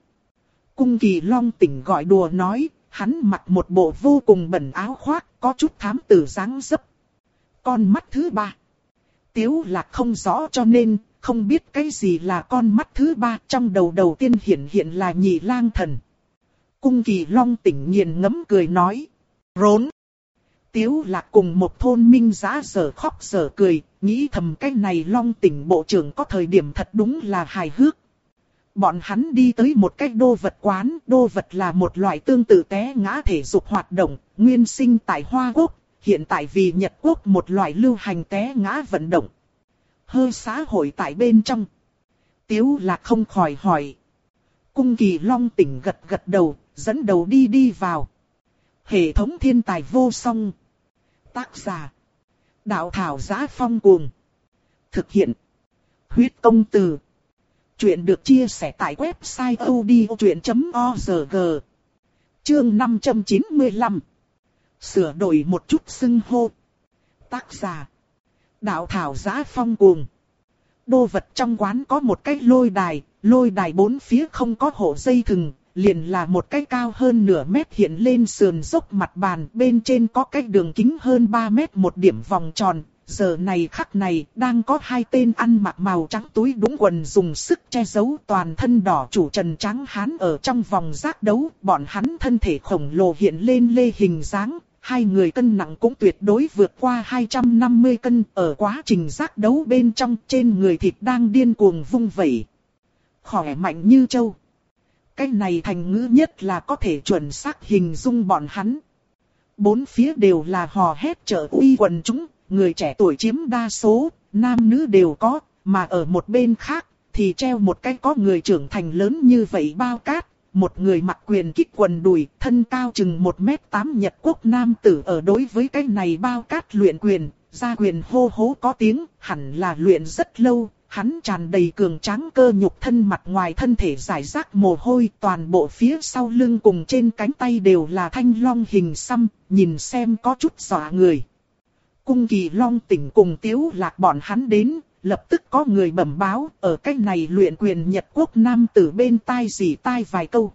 Cung kỳ long tỉnh gọi đùa nói, hắn mặc một bộ vô cùng bẩn áo khoác, có chút thám tử dáng dấp. Con mắt thứ ba. Tiếu lạc không rõ cho nên, không biết cái gì là con mắt thứ ba trong đầu đầu tiên hiện hiện là nhị lang thần. Cung kỳ long tỉnh nghiền ngấm cười nói. Rốn. Tiếu lạc cùng một thôn minh giá sở khóc sở cười, nghĩ thầm cái này long tỉnh bộ trưởng có thời điểm thật đúng là hài hước. Bọn hắn đi tới một cái đô vật quán, đô vật là một loại tương tự té ngã thể dục hoạt động, nguyên sinh tại Hoa Quốc, hiện tại vì Nhật Quốc một loại lưu hành té ngã vận động hơi xã hội tại bên trong. Tiếu lạc không khỏi hỏi. Cung kỳ long tỉnh gật gật đầu, dẫn đầu đi đi vào. Hệ thống thiên tài vô song. Tác giả. Đạo thảo giá phong cuồng. Thực hiện. Huyết công từ. Chuyện được chia sẻ tại website odchuyện.org. Chương 595. Sửa đổi một chút xưng hô. Tác giả. Đạo thảo giá phong cuồng. Đô vật trong quán có một cái lôi đài, lôi đài bốn phía không có hộ dây thừng, liền là một cái cao hơn nửa mét hiện lên sườn dốc mặt bàn, bên trên có cái đường kính hơn 3 mét một điểm vòng tròn. Giờ này khắc này, đang có hai tên ăn mặc màu trắng túi đúng quần dùng sức che giấu toàn thân đỏ chủ trần trắng hán ở trong vòng giác đấu, bọn hắn thân thể khổng lồ hiện lên lê hình dáng, hai người cân nặng cũng tuyệt đối vượt qua 250 cân ở quá trình giác đấu bên trong trên người thịt đang điên cuồng vung vẩy. Khỏe mạnh như châu. Cái này thành ngữ nhất là có thể chuẩn xác hình dung bọn hắn. Bốn phía đều là hò hét trợ uy quần chúng, người trẻ tuổi chiếm đa số, nam nữ đều có, mà ở một bên khác thì treo một cái có người trưởng thành lớn như vậy bao cát, một người mặc quyền kích quần đùi, thân cao chừng 1m8 Nhật Quốc Nam tử ở đối với cái này bao cát luyện quyền, ra quyền hô hố có tiếng, hẳn là luyện rất lâu, hắn tràn đầy cường tráng cơ nhục thân mặt ngoài thân thể giải rác mồ hôi, toàn bộ phía sau lưng cùng trên cánh tay đều là thanh long hình xăm, nhìn xem có chút dọa người. Cung kỳ long tỉnh cùng tiếu lạc bọn hắn đến, lập tức có người bẩm báo, ở cách này luyện quyền Nhật Quốc Nam tử bên tai dì tai vài câu.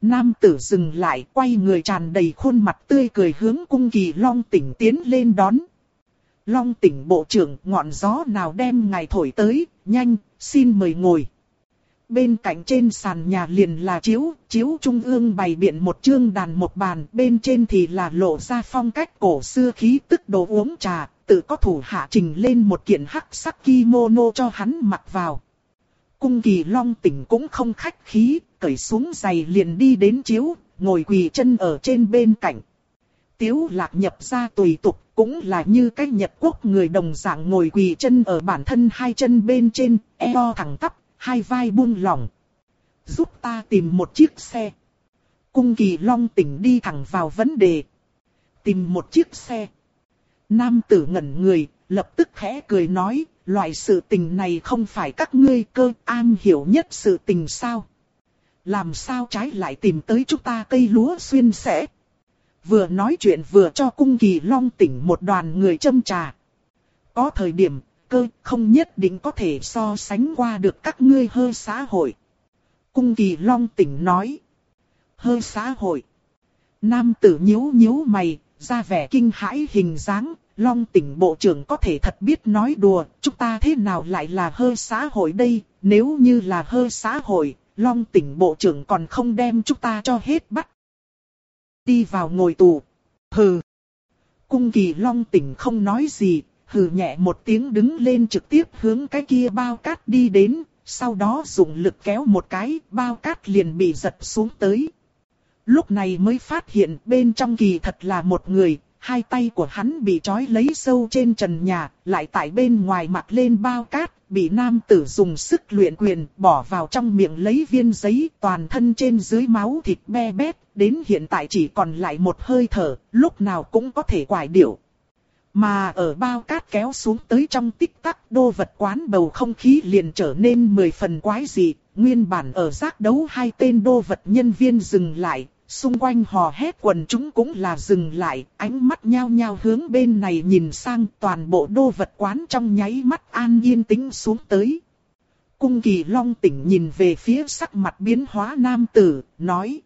Nam tử dừng lại, quay người tràn đầy khuôn mặt tươi cười hướng cung kỳ Long tỉnh tiến lên đón. Long tỉnh bộ trưởng ngọn gió nào đem ngài thổi tới, nhanh, xin mời ngồi. Bên cạnh trên sàn nhà liền là chiếu, chiếu trung ương bày biện một chương đàn một bàn, bên trên thì là lộ ra phong cách cổ xưa khí tức đồ uống trà, tự có thủ hạ trình lên một kiện hắc sắc kimono cho hắn mặc vào. Cung kỳ long tỉnh cũng không khách khí, cởi xuống giày liền đi đến chiếu, ngồi quỳ chân ở trên bên cạnh. Tiếu lạc nhập ra tùy tục, cũng là như cách Nhật Quốc người đồng dạng ngồi quỳ chân ở bản thân hai chân bên trên, eo thẳng tắp, hai vai buông lỏng. Giúp ta tìm một chiếc xe. Cung kỳ long tỉnh đi thẳng vào vấn đề. Tìm một chiếc xe. Nam tử ngẩn người, lập tức khẽ cười nói, loại sự tình này không phải các ngươi cơ an hiểu nhất sự tình sao. làm sao trái lại tìm tới chúng ta cây lúa xuyên sẽ. Vừa nói chuyện vừa cho cung kỳ long tỉnh một đoàn người châm trà. Có thời điểm, cơ không nhất định có thể so sánh qua được các ngươi hơi xã hội. Cung kỳ long tỉnh nói. Hơi xã hội. Nam tử nhíu nhíu mày, ra vẻ kinh hãi hình dáng, Long tỉnh bộ trưởng có thể thật biết nói đùa, chúng ta thế nào lại là hơi xã hội đây, nếu như là hơi xã hội, Long tỉnh bộ trưởng còn không đem chúng ta cho hết bắt. Đi vào ngồi tù. Hừ. Cung kỳ Long tỉnh không nói gì, hừ nhẹ một tiếng đứng lên trực tiếp hướng cái kia bao cát đi đến, sau đó dùng lực kéo một cái, bao cát liền bị giật xuống tới. Lúc này mới phát hiện bên trong kỳ thật là một người, hai tay của hắn bị trói lấy sâu trên trần nhà, lại tại bên ngoài mặc lên bao cát, bị nam tử dùng sức luyện quyền bỏ vào trong miệng lấy viên giấy toàn thân trên dưới máu thịt be bét, đến hiện tại chỉ còn lại một hơi thở, lúc nào cũng có thể quải điệu. Mà ở bao cát kéo xuống tới trong tích tắc đô vật quán bầu không khí liền trở nên mười phần quái dị, nguyên bản ở giác đấu hai tên đô vật nhân viên dừng lại, xung quanh hò hét quần chúng cũng là dừng lại, ánh mắt nhao nhao hướng bên này nhìn sang toàn bộ đô vật quán trong nháy mắt an yên tĩnh xuống tới. Cung kỳ long tỉnh nhìn về phía sắc mặt biến hóa nam tử, nói.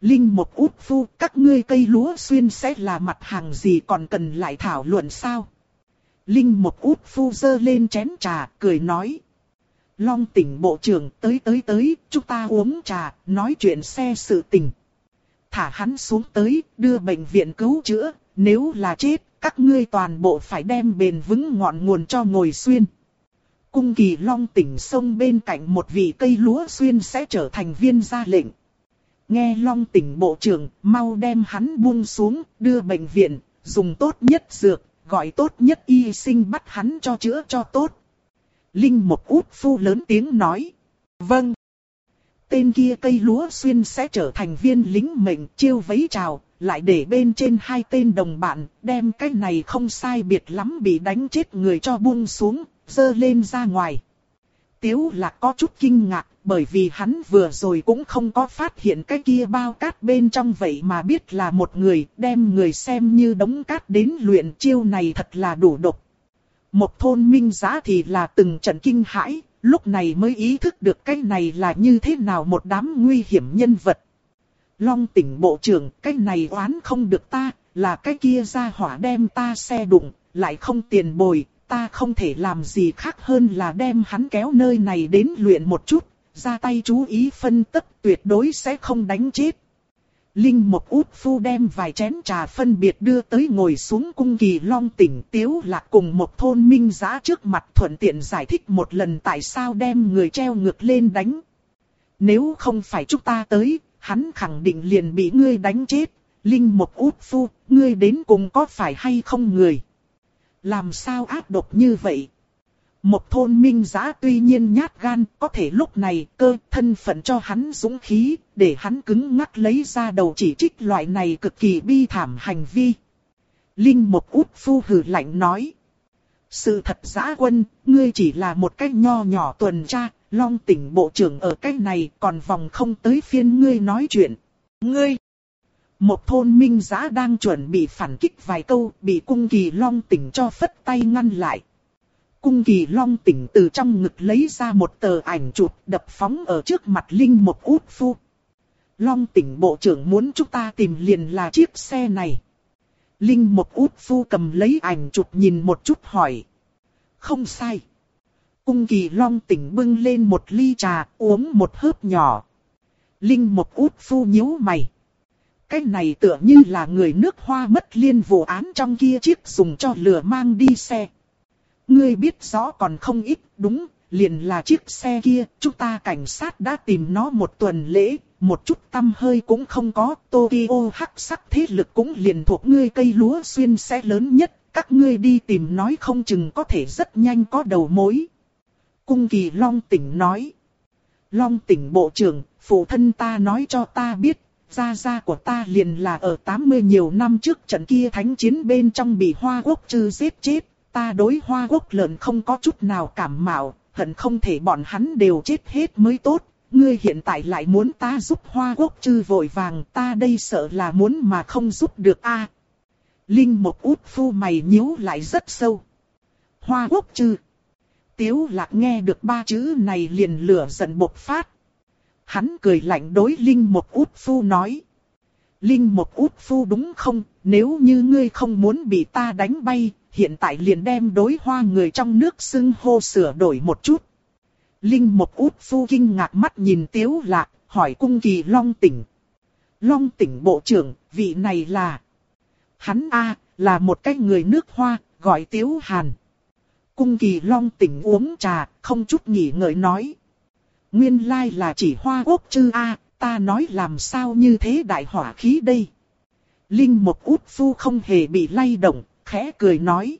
Linh một út phu, các ngươi cây lúa xuyên sẽ là mặt hàng gì còn cần lại thảo luận sao? Linh một út phu dơ lên chén trà, cười nói. Long tỉnh bộ trưởng tới tới tới, chúng ta uống trà, nói chuyện xe sự tình thả hắn xuống tới, đưa bệnh viện cứu chữa, nếu là chết, các ngươi toàn bộ phải đem bền vững ngọn nguồn cho ngồi xuyên. Cung kỳ long tỉnh sông bên cạnh một vị cây lúa xuyên sẽ trở thành viên gia lệnh. Nghe long tỉnh bộ trưởng, mau đem hắn buông xuống, đưa bệnh viện, dùng tốt nhất dược, gọi tốt nhất y sinh bắt hắn cho chữa cho tốt. Linh một út phu lớn tiếng nói. Vâng tên kia cây lúa xuyên sẽ trở thành viên lính mệnh chiêu vấy chào, lại để bên trên hai tên đồng bạn, đem cái này không sai biệt lắm bị đánh chết người cho buông xuống, dơ lên ra ngoài. Tiếu là có chút kinh ngạc, bởi vì hắn vừa rồi cũng không có phát hiện cái kia bao cát bên trong vậy mà biết là một người, đem người xem như đống cát đến luyện chiêu này thật là đủ độc. Một thôn minh giá thì là từng trận kinh hãi, lúc này mới ý thức được cái này là như thế nào một đám nguy hiểm nhân vật. Long tỉnh bộ trưởng, cái này oán không được ta, là cái kia ra hỏa đem ta xe đụng, lại không tiền bồi, ta không thể làm gì khác hơn là đem hắn kéo nơi này đến luyện một chút, ra tay chú ý phân tích tuyệt đối sẽ không đánh chết. Linh một út phu đem vài chén trà phân biệt đưa tới ngồi xuống cung kỳ long tỉnh tiếu lạc cùng một thôn minh giã trước mặt thuận tiện giải thích một lần tại sao đem người treo ngược lên đánh. Nếu không phải chúng ta tới, hắn khẳng định liền bị ngươi đánh chết. Linh một út phu, ngươi đến cùng có phải hay không người? Làm sao ác độc như vậy? Một thôn minh giá tuy nhiên nhát gan, có thể lúc này cơ thân phận cho hắn dũng khí, để hắn cứng ngắc lấy ra đầu chỉ trích loại này cực kỳ bi thảm hành vi. Linh một út phu hử lạnh nói. Sự thật giã quân, ngươi chỉ là một cách nho nhỏ tuần tra, long tỉnh bộ trưởng ở cách này còn vòng không tới phiên ngươi nói chuyện. Ngươi! Một thôn minh giá đang chuẩn bị phản kích vài câu, bị cung kỳ long tỉnh cho phất tay ngăn lại. Cung kỳ long tỉnh từ trong ngực lấy ra một tờ ảnh chụp đập phóng ở trước mặt Linh một út phu. Long tỉnh bộ trưởng muốn chúng ta tìm liền là chiếc xe này. Linh một út phu cầm lấy ảnh chụp nhìn một chút hỏi. Không sai. Cung kỳ long tỉnh bưng lên một ly trà, uống một hớp nhỏ. Linh một út phu nhíu mày. Cái này tựa như là người nước hoa mất liên vụ án trong kia chiếc dùng cho lừa mang đi xe. Ngươi biết rõ còn không ít, đúng, liền là chiếc xe kia, chúng ta cảnh sát đã tìm nó một tuần lễ, một chút tâm hơi cũng không có, Tokyo hắc sắc thế lực cũng liền thuộc ngươi cây lúa xuyên xe lớn nhất, các ngươi đi tìm nói không chừng có thể rất nhanh có đầu mối. Cung kỳ Long tỉnh nói. Long tỉnh bộ trưởng, phụ thân ta nói cho ta biết, gia gia của ta liền là ở 80 nhiều năm trước trận kia thánh chiến bên trong bị Hoa Quốc trừ giết chết, ta đối hoa quốc lợn không có chút nào cảm mạo, hận không thể bọn hắn đều chết hết mới tốt, ngươi hiện tại lại muốn ta giúp hoa quốc chư vội vàng ta đây sợ là muốn mà không giúp được a. Linh một út phu mày nhíu lại rất sâu. Hoa quốc chư. Tiếu lạc nghe được ba chữ này liền lửa giận bộc phát. Hắn cười lạnh đối Linh một út phu nói. Linh một út phu đúng không, nếu như ngươi không muốn bị ta đánh bay, hiện tại liền đem đối hoa người trong nước xưng hô sửa đổi một chút. Linh một út phu kinh ngạc mắt nhìn tiếu lạc, hỏi cung kỳ long tỉnh. Long tỉnh bộ trưởng, vị này là... Hắn A, là một cái người nước hoa, gọi tiếu hàn. Cung kỳ long tỉnh uống trà, không chút nghỉ ngợi nói. Nguyên lai là chỉ hoa quốc chư A, ta nói làm sao như thế đại hỏa khí đây. Linh một út phu không hề bị lay động, khẽ cười nói.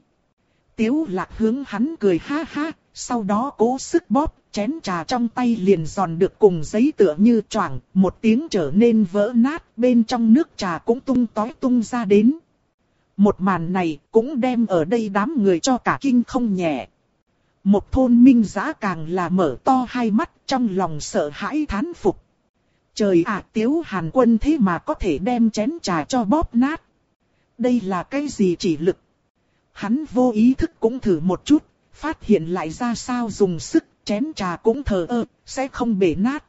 Tiếu lạc hướng hắn cười ha ha, sau đó cố sức bóp, chén trà trong tay liền giòn được cùng giấy tựa như choảng, một tiếng trở nên vỡ nát, bên trong nước trà cũng tung tói tung ra đến. Một màn này cũng đem ở đây đám người cho cả kinh không nhẹ. Một thôn minh giá càng là mở to hai mắt trong lòng sợ hãi thán phục. Trời ạ tiếu hàn quân thế mà có thể đem chén trà cho bóp nát. Đây là cái gì chỉ lực? Hắn vô ý thức cũng thử một chút, phát hiện lại ra sao dùng sức, chén trà cũng thờ ơ, sẽ không bể nát.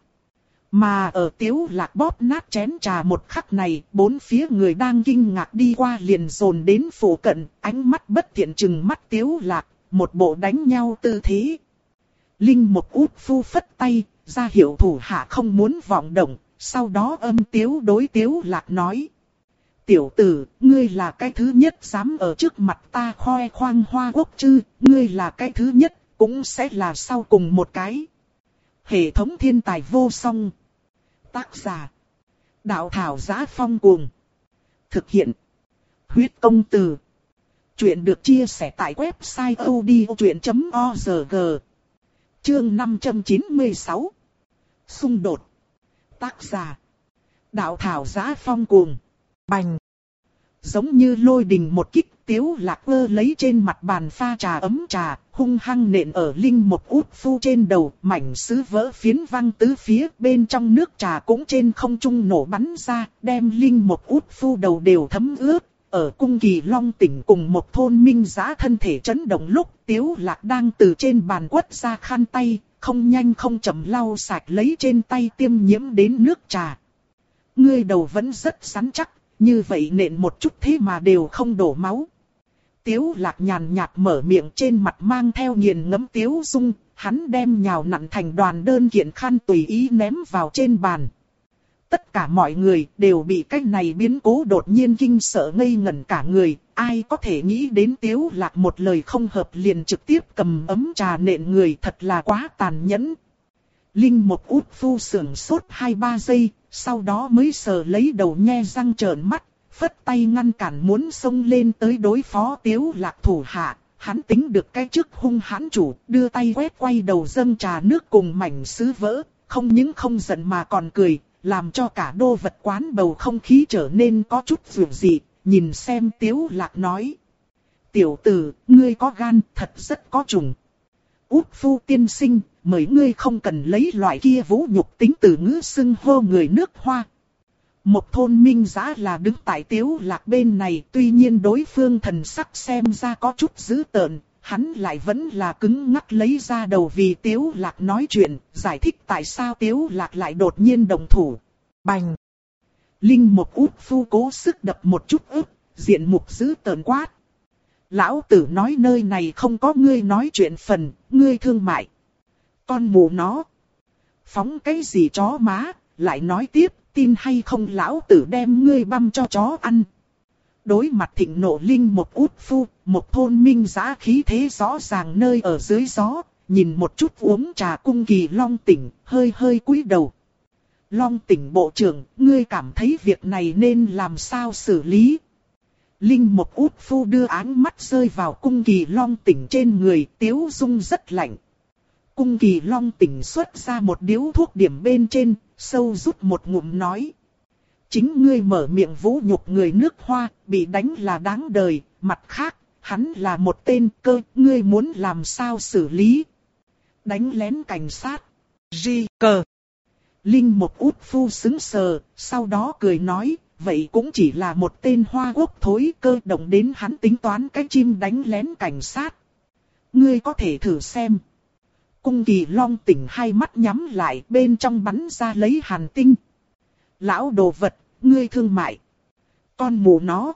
Mà ở tiếu lạc bóp nát chén trà một khắc này, bốn phía người đang kinh ngạc đi qua liền dồn đến phủ cận, ánh mắt bất thiện chừng mắt tiếu lạc, một bộ đánh nhau tư thế. Linh một út phu phất tay, ra hiệu thủ hạ không muốn vọng động, sau đó âm tiếu đối tiếu lạc nói. Tiểu tử, ngươi là cái thứ nhất dám ở trước mặt ta khoe khoang hoa quốc chư, ngươi là cái thứ nhất, cũng sẽ là sau cùng một cái. Hệ thống thiên tài vô song. Tác giả. Đạo thảo giá phong cuồng. Thực hiện. Huyết công từ. Chuyện được chia sẻ tại website odchuyện.org. Chương 596. Xung đột. Tác giả. Đạo thảo giá phong cuồng. Bành. Giống như lôi đình một kích tiếu lạc vơ lấy trên mặt bàn pha trà ấm trà, hung hăng nện ở linh một út phu trên đầu, mảnh sứ vỡ phiến văng tứ phía, bên trong nước trà cũng trên không trung nổ bắn ra, đem linh một út phu đầu đều thấm ướt. Ở cung kỳ long tỉnh cùng một thôn minh giá thân thể chấn động lúc tiếu lạc đang từ trên bàn quất ra khăn tay, không nhanh không chậm lau sạch lấy trên tay tiêm nhiễm đến nước trà. Ngươi đầu vẫn rất sắn chắc, như vậy nện một chút thế mà đều không đổ máu. Tiếu lạc nhàn nhạt mở miệng trên mặt mang theo nghiền ngấm tiếu dung, hắn đem nhào nặn thành đoàn đơn kiện khăn tùy ý ném vào trên bàn. Tất cả mọi người đều bị cái này biến cố đột nhiên kinh sợ ngây ngẩn cả người, ai có thể nghĩ đến tiếu lạc một lời không hợp liền trực tiếp cầm ấm trà nện người thật là quá tàn nhẫn. Linh một út phu sưởng sốt 2-3 giây, sau đó mới sờ lấy đầu nhe răng trợn mắt, phất tay ngăn cản muốn xông lên tới đối phó tiếu lạc thủ hạ. Hắn tính được cái chức hung hãn chủ, đưa tay quét quay đầu dâng trà nước cùng mảnh sứ vỡ, không những không giận mà còn cười, làm cho cả đô vật quán bầu không khí trở nên có chút dù dị, nhìn xem tiếu lạc nói. Tiểu tử, ngươi có gan, thật rất có trùng. Út phu tiên sinh, mời ngươi không cần lấy loại kia vũ nhục tính từ ngữ xưng hô người nước hoa. Một thôn minh giá là đứng tại tiếu lạc bên này, tuy nhiên đối phương thần sắc xem ra có chút dữ tợn, hắn lại vẫn là cứng ngắc lấy ra đầu vì tiếu lạc nói chuyện, giải thích tại sao tiếu lạc lại đột nhiên đồng thủ. Bành! Linh một út phu cố sức đập một chút ức, diện mục dữ tợn quát. Lão tử nói nơi này không có ngươi nói chuyện phần, ngươi thương mại. Con mù nó. Phóng cái gì chó má, lại nói tiếp, tin hay không lão tử đem ngươi băm cho chó ăn. Đối mặt thịnh nộ linh một út phu, một thôn minh giá khí thế rõ ràng nơi ở dưới gió, nhìn một chút uống trà cung kỳ long tỉnh, hơi hơi cúi đầu. Long tỉnh bộ trưởng, ngươi cảm thấy việc này nên làm sao xử lý? Linh một út phu đưa áng mắt rơi vào cung kỳ long tỉnh trên người, tiếu dung rất lạnh. Cung kỳ long tỉnh xuất ra một điếu thuốc điểm bên trên, sâu rút một ngụm nói. Chính ngươi mở miệng vũ nhục người nước hoa, bị đánh là đáng đời, mặt khác, hắn là một tên cơ, ngươi muốn làm sao xử lý. Đánh lén cảnh sát. Ri cờ. Linh một út phu xứng sờ, sau đó cười nói, vậy cũng chỉ là một tên hoa quốc thối cơ động đến hắn tính toán cái chim đánh lén cảnh sát. Ngươi có thể thử xem. Cung kỳ long tỉnh hai mắt nhắm lại bên trong bắn ra lấy hàn tinh. Lão đồ vật, ngươi thương mại. Con mù nó.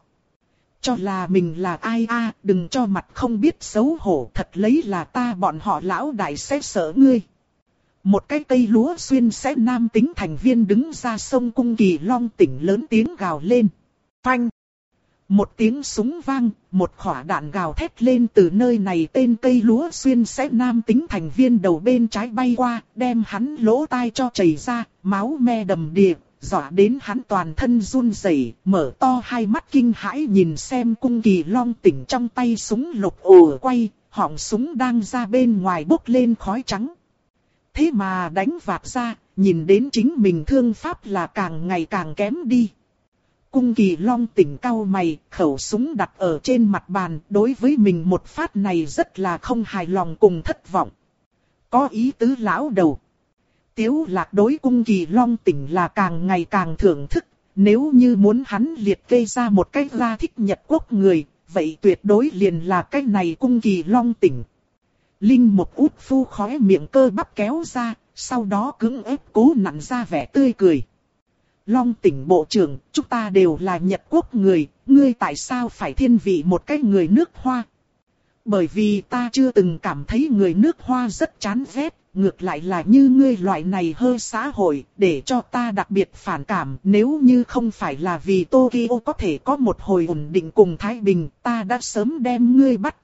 Cho là mình là ai a đừng cho mặt không biết xấu hổ thật lấy là ta bọn họ lão đại sẽ sợ ngươi. Một cái cây lúa xuyên sẽ nam tính thành viên đứng ra sông cung kỳ long tỉnh lớn tiếng gào lên. Phanh. Một tiếng súng vang, một khỏa đạn gào thét lên từ nơi này tên cây lúa xuyên sẽ nam tính thành viên đầu bên trái bay qua, đem hắn lỗ tai cho chảy ra, máu me đầm đìa, dọa đến hắn toàn thân run rẩy, mở to hai mắt kinh hãi nhìn xem cung kỳ long tỉnh trong tay súng lục ồ quay, họng súng đang ra bên ngoài bốc lên khói trắng. Thế mà đánh vạt ra, nhìn đến chính mình thương pháp là càng ngày càng kém đi. Cung kỳ long tỉnh cao mày, khẩu súng đặt ở trên mặt bàn, đối với mình một phát này rất là không hài lòng cùng thất vọng. Có ý tứ lão đầu. Tiếu lạc đối cung kỳ long tỉnh là càng ngày càng thưởng thức, nếu như muốn hắn liệt kê ra một cách ra thích Nhật Quốc người, vậy tuyệt đối liền là cái này cung kỳ long tỉnh. Linh một út phu khóe miệng cơ bắp kéo ra, sau đó cứng ép cố nặn ra vẻ tươi cười. Long tỉnh bộ trưởng, chúng ta đều là Nhật Quốc người, ngươi tại sao phải thiên vị một cái người nước hoa? Bởi vì ta chưa từng cảm thấy người nước hoa rất chán ghét, ngược lại là như ngươi loại này hơi xã hội, để cho ta đặc biệt phản cảm. Nếu như không phải là vì Tokyo có thể có một hồi ổn định cùng Thái Bình, ta đã sớm đem ngươi bắt.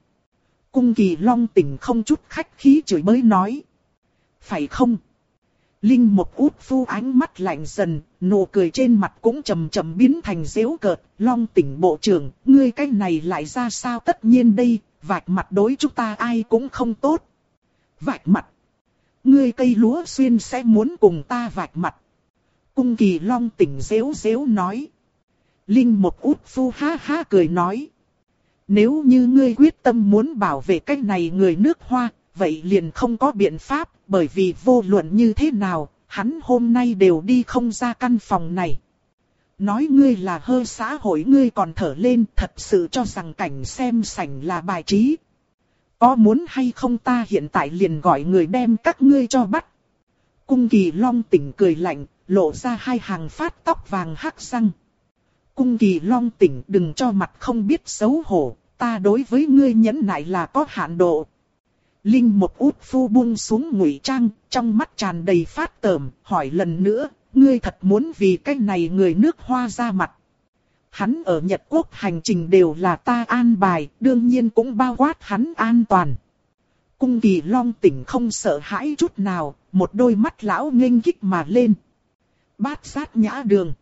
Cung kỳ long tỉnh không chút khách khí chửi bới nói. Phải không? Linh một út phu ánh mắt lạnh dần, nụ cười trên mặt cũng chầm chầm biến thành dễu cợt. Long tỉnh bộ trưởng, ngươi cái này lại ra sao tất nhiên đây, vạch mặt đối chúng ta ai cũng không tốt. Vạch mặt. Ngươi cây lúa xuyên sẽ muốn cùng ta vạch mặt. Cung kỳ long tỉnh dễu dễu nói. Linh một út phu ha ha cười nói. Nếu như ngươi quyết tâm muốn bảo vệ cái này người nước hoa, vậy liền không có biện pháp, bởi vì vô luận như thế nào, hắn hôm nay đều đi không ra căn phòng này. Nói ngươi là hơi xã hội ngươi còn thở lên thật sự cho rằng cảnh xem sảnh là bài trí. Có muốn hay không ta hiện tại liền gọi người đem các ngươi cho bắt. Cung kỳ long tỉnh cười lạnh, lộ ra hai hàng phát tóc vàng hắc răng. Cung kỳ long tỉnh đừng cho mặt không biết xấu hổ, ta đối với ngươi nhẫn nại là có hạn độ. Linh một út phu buông xuống ngụy trang, trong mắt tràn đầy phát tởm, hỏi lần nữa, ngươi thật muốn vì cái này người nước hoa ra mặt. Hắn ở Nhật Quốc hành trình đều là ta an bài, đương nhiên cũng bao quát hắn an toàn. Cung kỳ long tỉnh không sợ hãi chút nào, một đôi mắt lão nghênh kích mà lên. Bát sát nhã đường.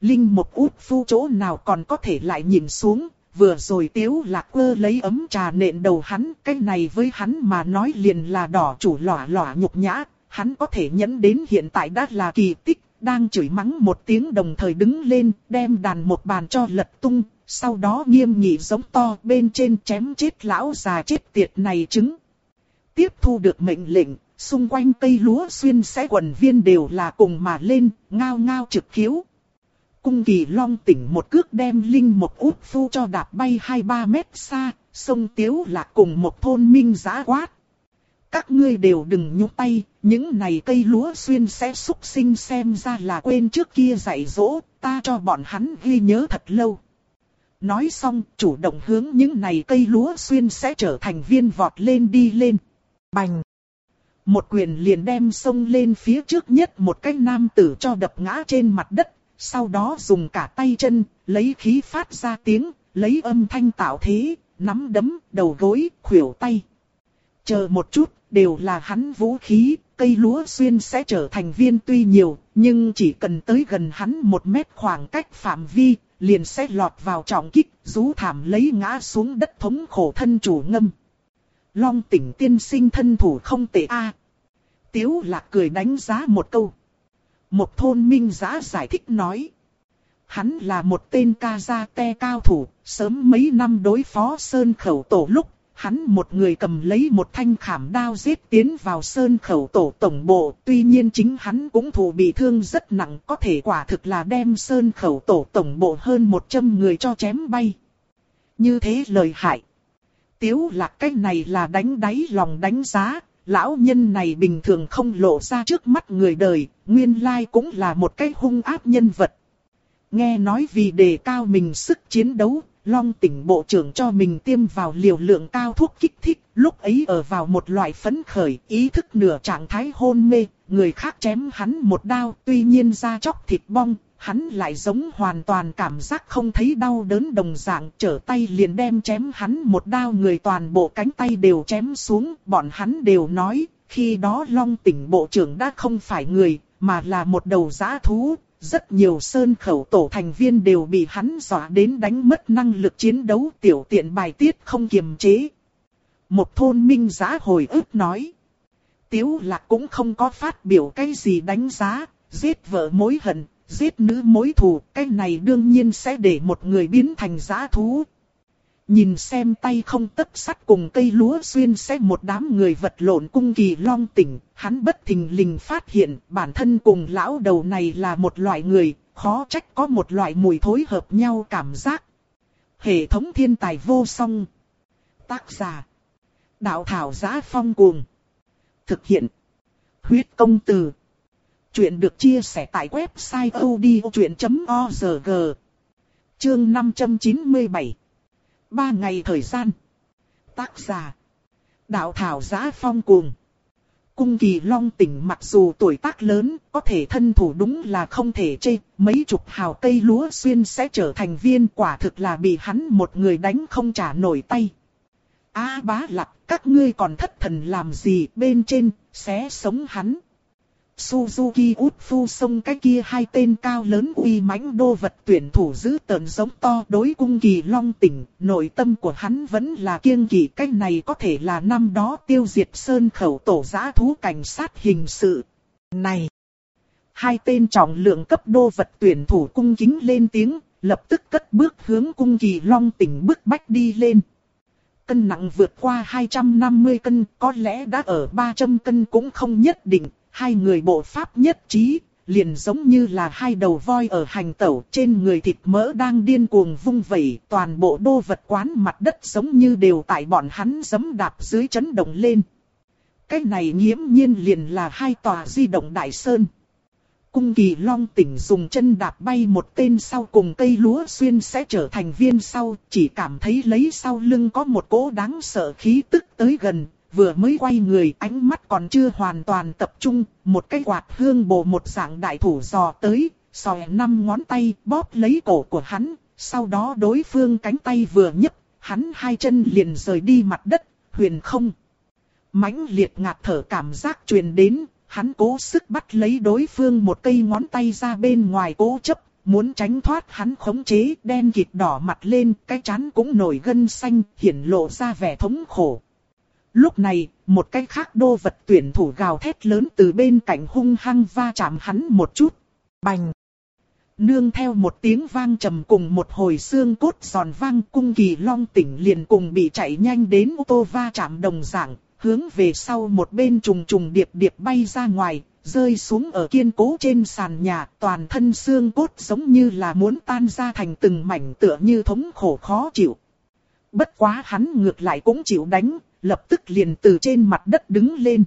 Linh một út phu chỗ nào còn có thể lại nhìn xuống, vừa rồi tiếu lạc quơ lấy ấm trà nện đầu hắn, cái này với hắn mà nói liền là đỏ chủ lỏa lỏa nhục nhã, hắn có thể nhẫn đến hiện tại đã là kỳ tích, đang chửi mắng một tiếng đồng thời đứng lên, đem đàn một bàn cho lật tung, sau đó nghiêm nghị giống to bên trên chém chết lão già chết tiệt này trứng. Tiếp thu được mệnh lệnh, xung quanh cây lúa xuyên xé quần viên đều là cùng mà lên, ngao ngao trực khiếu. Cung kỳ long tỉnh một cước đem linh một út phu cho đạp bay 2-3 mét xa, sông Tiếu là cùng một thôn minh giã quát. Các ngươi đều đừng nhúc tay, những này cây lúa xuyên sẽ xúc sinh xem ra là quên trước kia dạy dỗ, ta cho bọn hắn ghi nhớ thật lâu. Nói xong, chủ động hướng những này cây lúa xuyên sẽ trở thành viên vọt lên đi lên. Bành! Một quyền liền đem sông lên phía trước nhất một cái nam tử cho đập ngã trên mặt đất, sau đó dùng cả tay chân, lấy khí phát ra tiếng, lấy âm thanh tạo thế, nắm đấm, đầu gối, khuỷu tay. Chờ một chút, đều là hắn vũ khí, cây lúa xuyên sẽ trở thành viên tuy nhiều, nhưng chỉ cần tới gần hắn một mét khoảng cách phạm vi, liền sẽ lọt vào trọng kích, rú thảm lấy ngã xuống đất thống khổ thân chủ ngâm. Long tỉnh tiên sinh thân thủ không tệ a. Tiếu lạc cười đánh giá một câu. Một thôn minh giã giải thích nói. Hắn là một tên ca gia te cao thủ, sớm mấy năm đối phó sơn khẩu tổ lúc, hắn một người cầm lấy một thanh khảm đao giết tiến vào sơn khẩu tổ tổng bộ, tuy nhiên chính hắn cũng thù bị thương rất nặng, có thể quả thực là đem sơn khẩu tổ tổng bộ hơn 100 người cho chém bay. Như thế lời hại. Tiếu lạc cái này là đánh đáy lòng đánh giá, lão nhân này bình thường không lộ ra trước mắt người đời, nguyên lai cũng là một cái hung ác nhân vật. Nghe nói vì đề cao mình sức chiến đấu, Long tỉnh bộ trưởng cho mình tiêm vào liều lượng cao thuốc kích thích, lúc ấy ở vào một loại phấn khởi, ý thức nửa trạng thái hôn mê, người khác chém hắn một đao, tuy nhiên da chóc thịt bong, hắn lại giống hoàn toàn cảm giác không thấy đau đớn đồng dạng, trở tay liền đem chém hắn một đao người toàn bộ cánh tay đều chém xuống, bọn hắn đều nói, khi đó Long tỉnh bộ trưởng đã không phải người, mà là một đầu giã thú, rất nhiều sơn khẩu tổ thành viên đều bị hắn dọa đến đánh mất năng lực chiến đấu tiểu tiện bài tiết không kiềm chế. Một thôn minh giã hồi ức nói. Tiếu lạc cũng không có phát biểu cái gì đánh giá, giết vợ mối hận, giết nữ mối thù, cái này đương nhiên sẽ để một người biến thành giã thú. Nhìn xem tay không tấp sắt cùng cây lúa xuyên sẽ một đám người vật lộn cung kỳ long tỉnh, hắn bất thình lình phát hiện bản thân cùng lão đầu này là một loại người, khó trách có một loại mùi thối hợp nhau cảm giác. Hệ thống thiên tài vô song. Tác giả. Đạo thảo giá phong cuồng. Thực hiện. Huyết công từ. Chuyện được chia sẻ tại website odchuyện.org. Chương 597 Ba ngày thời gian. Tác giả. Đạo thảo giá phong cuồng. Cung kỳ long tỉnh mặc dù tuổi tác lớn, có thể thân thủ đúng là không thể chê, mấy chục hào cây lúa xuyên sẽ trở thành viên quả thực là bị hắn một người đánh không trả nổi tay. A bá lạc, các ngươi còn thất thần làm gì bên trên, xé sống hắn. Suzuki Utsu sông cái kia hai tên cao lớn uy mãnh đô vật tuyển thủ giữ tợn giống to đối cung kỳ long tỉnh, nội tâm của hắn vẫn là kiêng kỳ cách này có thể là năm đó tiêu diệt sơn khẩu tổ giã thú cảnh sát hình sự. Này! Hai tên trọng lượng cấp đô vật tuyển thủ cung kính lên tiếng, lập tức cất bước hướng cung kỳ long tỉnh bước bách đi lên. Cân nặng vượt qua 250 cân, có lẽ đã ở 300 cân cũng không nhất định, hai người bộ pháp nhất trí, liền giống như là hai đầu voi ở hành tẩu trên người thịt mỡ đang điên cuồng vung vẩy, toàn bộ đô vật quán mặt đất giống như đều tại bọn hắn giấm đạp dưới chấn động lên. Cái này nghiễm nhiên liền là hai tòa di động đại sơn. Cung kỳ long tỉnh dùng chân đạp bay một tên sau cùng cây lúa xuyên sẽ trở thành viên sau, chỉ cảm thấy lấy sau lưng có một cỗ đáng sợ khí tức tới gần, vừa mới quay người ánh mắt còn chưa hoàn toàn tập trung, một cái quạt hương bồ một dạng đại thủ dò tới, sòe năm ngón tay bóp lấy cổ của hắn, sau đó đối phương cánh tay vừa nhấc, hắn hai chân liền rời đi mặt đất, huyền không. mãnh liệt ngạt thở cảm giác truyền đến, hắn cố sức bắt lấy đối phương một cây ngón tay ra bên ngoài cố chấp, muốn tránh thoát hắn khống chế đen kịt đỏ mặt lên, cái chán cũng nổi gân xanh, hiển lộ ra vẻ thống khổ. Lúc này, một cái khác đô vật tuyển thủ gào thét lớn từ bên cạnh hung hăng va chạm hắn một chút. Bành! Nương theo một tiếng vang trầm cùng một hồi xương cốt giòn vang cung kỳ long tỉnh liền cùng bị chạy nhanh đến ô tô va chạm đồng dạng, hướng về sau một bên trùng trùng điệp điệp bay ra ngoài, rơi xuống ở kiên cố trên sàn nhà, toàn thân xương cốt giống như là muốn tan ra thành từng mảnh tựa như thống khổ khó chịu. Bất quá hắn ngược lại cũng chịu đánh, lập tức liền từ trên mặt đất đứng lên.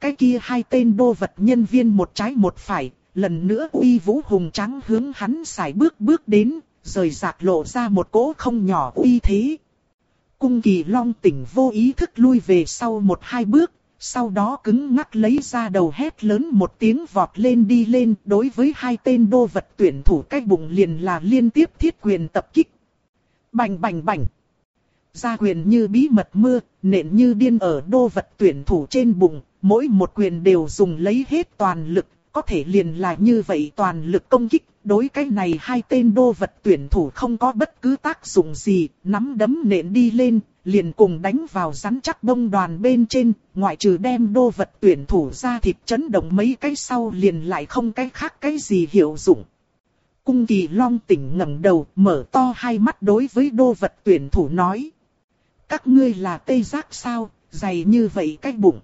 Cái kia hai tên đô vật nhân viên một trái một phải, lần nữa uy vũ hùng trắng hướng hắn xài bước bước đến, rời rạc lộ ra một cỗ không nhỏ uy thế. Cung kỳ long tỉnh vô ý thức lui về sau một hai bước, sau đó cứng ngắc lấy ra đầu hét lớn một tiếng vọt lên đi lên đối với hai tên đô vật tuyển thủ cái bụng liền là liên tiếp thiết quyền tập kích. Bành bành bành. Ra quyền như bí mật mưa, nện như điên ở đô vật tuyển thủ trên bụng, mỗi một quyền đều dùng lấy hết toàn lực, có thể liền là như vậy toàn lực công kích. Đối cái này hai tên đô vật tuyển thủ không có bất cứ tác dụng gì, nắm đấm nện đi lên, liền cùng đánh vào rắn chắc bông đoàn bên trên, ngoại trừ đem đô vật tuyển thủ ra thịt chấn động mấy cái sau liền lại không cái khác cái gì hiệu dụng. Cung kỳ long tỉnh ngẩng đầu, mở to hai mắt đối với đô vật tuyển thủ nói các ngươi là tê giác sao, dày như vậy cái bụng.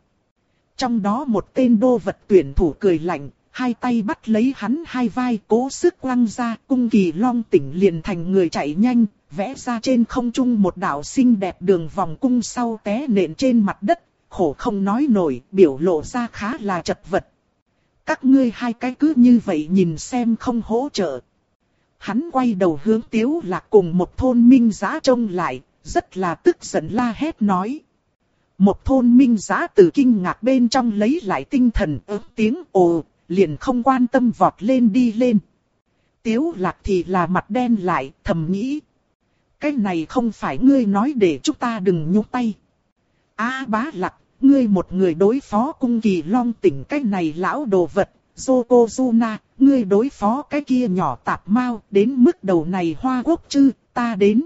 Trong đó một tên đô vật tuyển thủ cười lạnh, hai tay bắt lấy hắn hai vai cố sức quăng ra, cung kỳ long tỉnh liền thành người chạy nhanh, vẽ ra trên không trung một đạo xinh đẹp đường vòng cung sau té nện trên mặt đất, khổ không nói nổi, biểu lộ ra khá là chật vật. Các ngươi hai cái cứ như vậy nhìn xem không hỗ trợ. Hắn quay đầu hướng tiếu lạc cùng một thôn minh giá trông lại, rất là tức giận la hét nói. Một thôn minh giã từ kinh ngạc bên trong lấy lại tinh thần ớt tiếng ồ, liền không quan tâm vọt lên đi lên. Tiếu lạc thì là mặt đen lại, thầm nghĩ. Cái này không phải ngươi nói để chúng ta đừng nhúc tay. a bá lạc, ngươi một người đối phó cung kỳ long tỉnh cái này lão đồ vật, Yokozuna, ngươi đối phó cái kia nhỏ tạp mau, đến mức đầu này hoa quốc chư, ta đến.